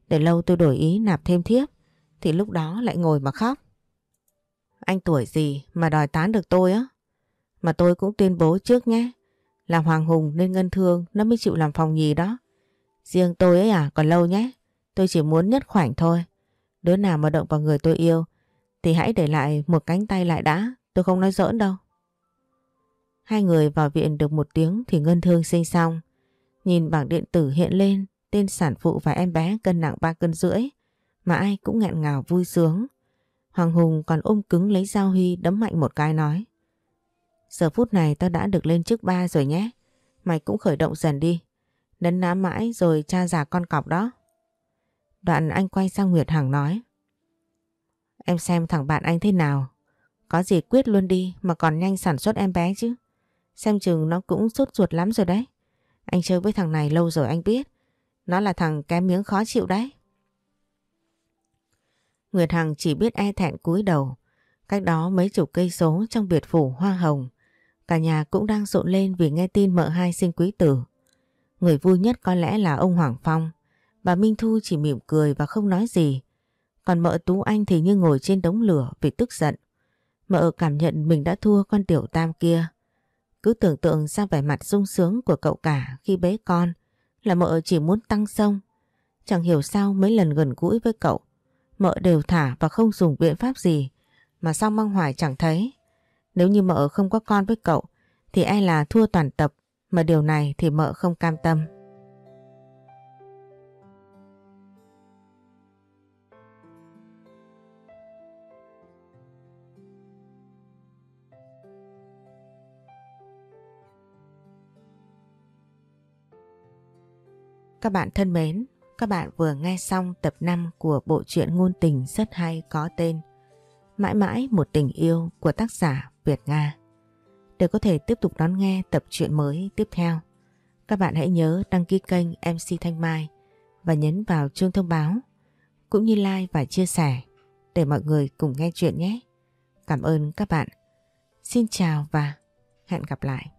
Để lâu tôi đổi ý nạp thêm thiếp. Thì lúc đó lại ngồi mà khóc. Anh tuổi gì mà đòi tán được tôi á? Mà tôi cũng tuyên bố trước nhé. Làm Hoàng Hùng nên Ngân Thương, nó mới chịu làm phòng nhì đó. Riêng tôi ấy à còn lâu nhé. Tôi chỉ muốn nhất khoảnh thôi. Đứa nào mà động vào người tôi yêu, thì hãy để lại một cánh tay lại đã. Tôi không nói giỡn đâu. Hai người vào viện được một tiếng thì Ngân Thương sinh xong. Nhìn bảng điện tử hiện lên, tên sản phụ và em bé cân nặng 3 cân rưỡi, mà ai cũng nghẹn ngào vui sướng. Hoàng Hùng còn ôm cứng lấy dao Huy đấm mạnh một cái nói. Giờ phút này tao đã được lên trước ba rồi nhé. Mày cũng khởi động dần đi. Nấn ná mãi rồi cha già con cọc đó. Đoạn anh quay sang Nguyệt Hằng nói. em xem thằng bạn anh thế nào. Có gì quyết luôn đi, mà còn nhanh sản xuất em bé chứ. Xem chừng nó cũng sốt ruột lắm rồi đấy. Anh chơi với thằng này lâu rồi anh biết. Nó là thằng kém miếng khó chịu đấy. Nguyệt Hằng chỉ biết e thẹn cúi đầu. Cách đó mấy chục cây số trong biệt phủ hoa hồng. Cả nhà cũng đang rộn lên vì nghe tin mợ hai sinh quý tử. Người vui nhất có lẽ là ông Hoàng Phong. Bà Minh Thu chỉ mỉm cười và không nói gì. Còn mợ Tú Anh thì như ngồi trên đống lửa vì tức giận. Mợ cảm nhận mình đã thua con tiểu tam kia. Cứ tưởng tượng ra vẻ mặt sung sướng của cậu cả khi bế con là mợ chỉ muốn tăng sông. Chẳng hiểu sao mấy lần gần gũi với cậu, mợ đều thả và không dùng biện pháp gì mà sao mang hoài chẳng thấy. Nếu như mợ không có con với cậu thì ai là thua toàn tập mà điều này thì mợ không cam tâm. Các bạn thân mến, các bạn vừa nghe xong tập 5 của bộ truyện ngôn tình rất hay có tên Mãi mãi một tình yêu của tác giả Việt Nga. Để có thể tiếp tục đón nghe tập truyện mới tiếp theo, các bạn hãy nhớ đăng ký kênh MC Thanh Mai và nhấn vào chuông thông báo cũng như like và chia sẻ để mọi người cùng nghe chuyện nhé. Cảm ơn các bạn. Xin chào và hẹn gặp lại.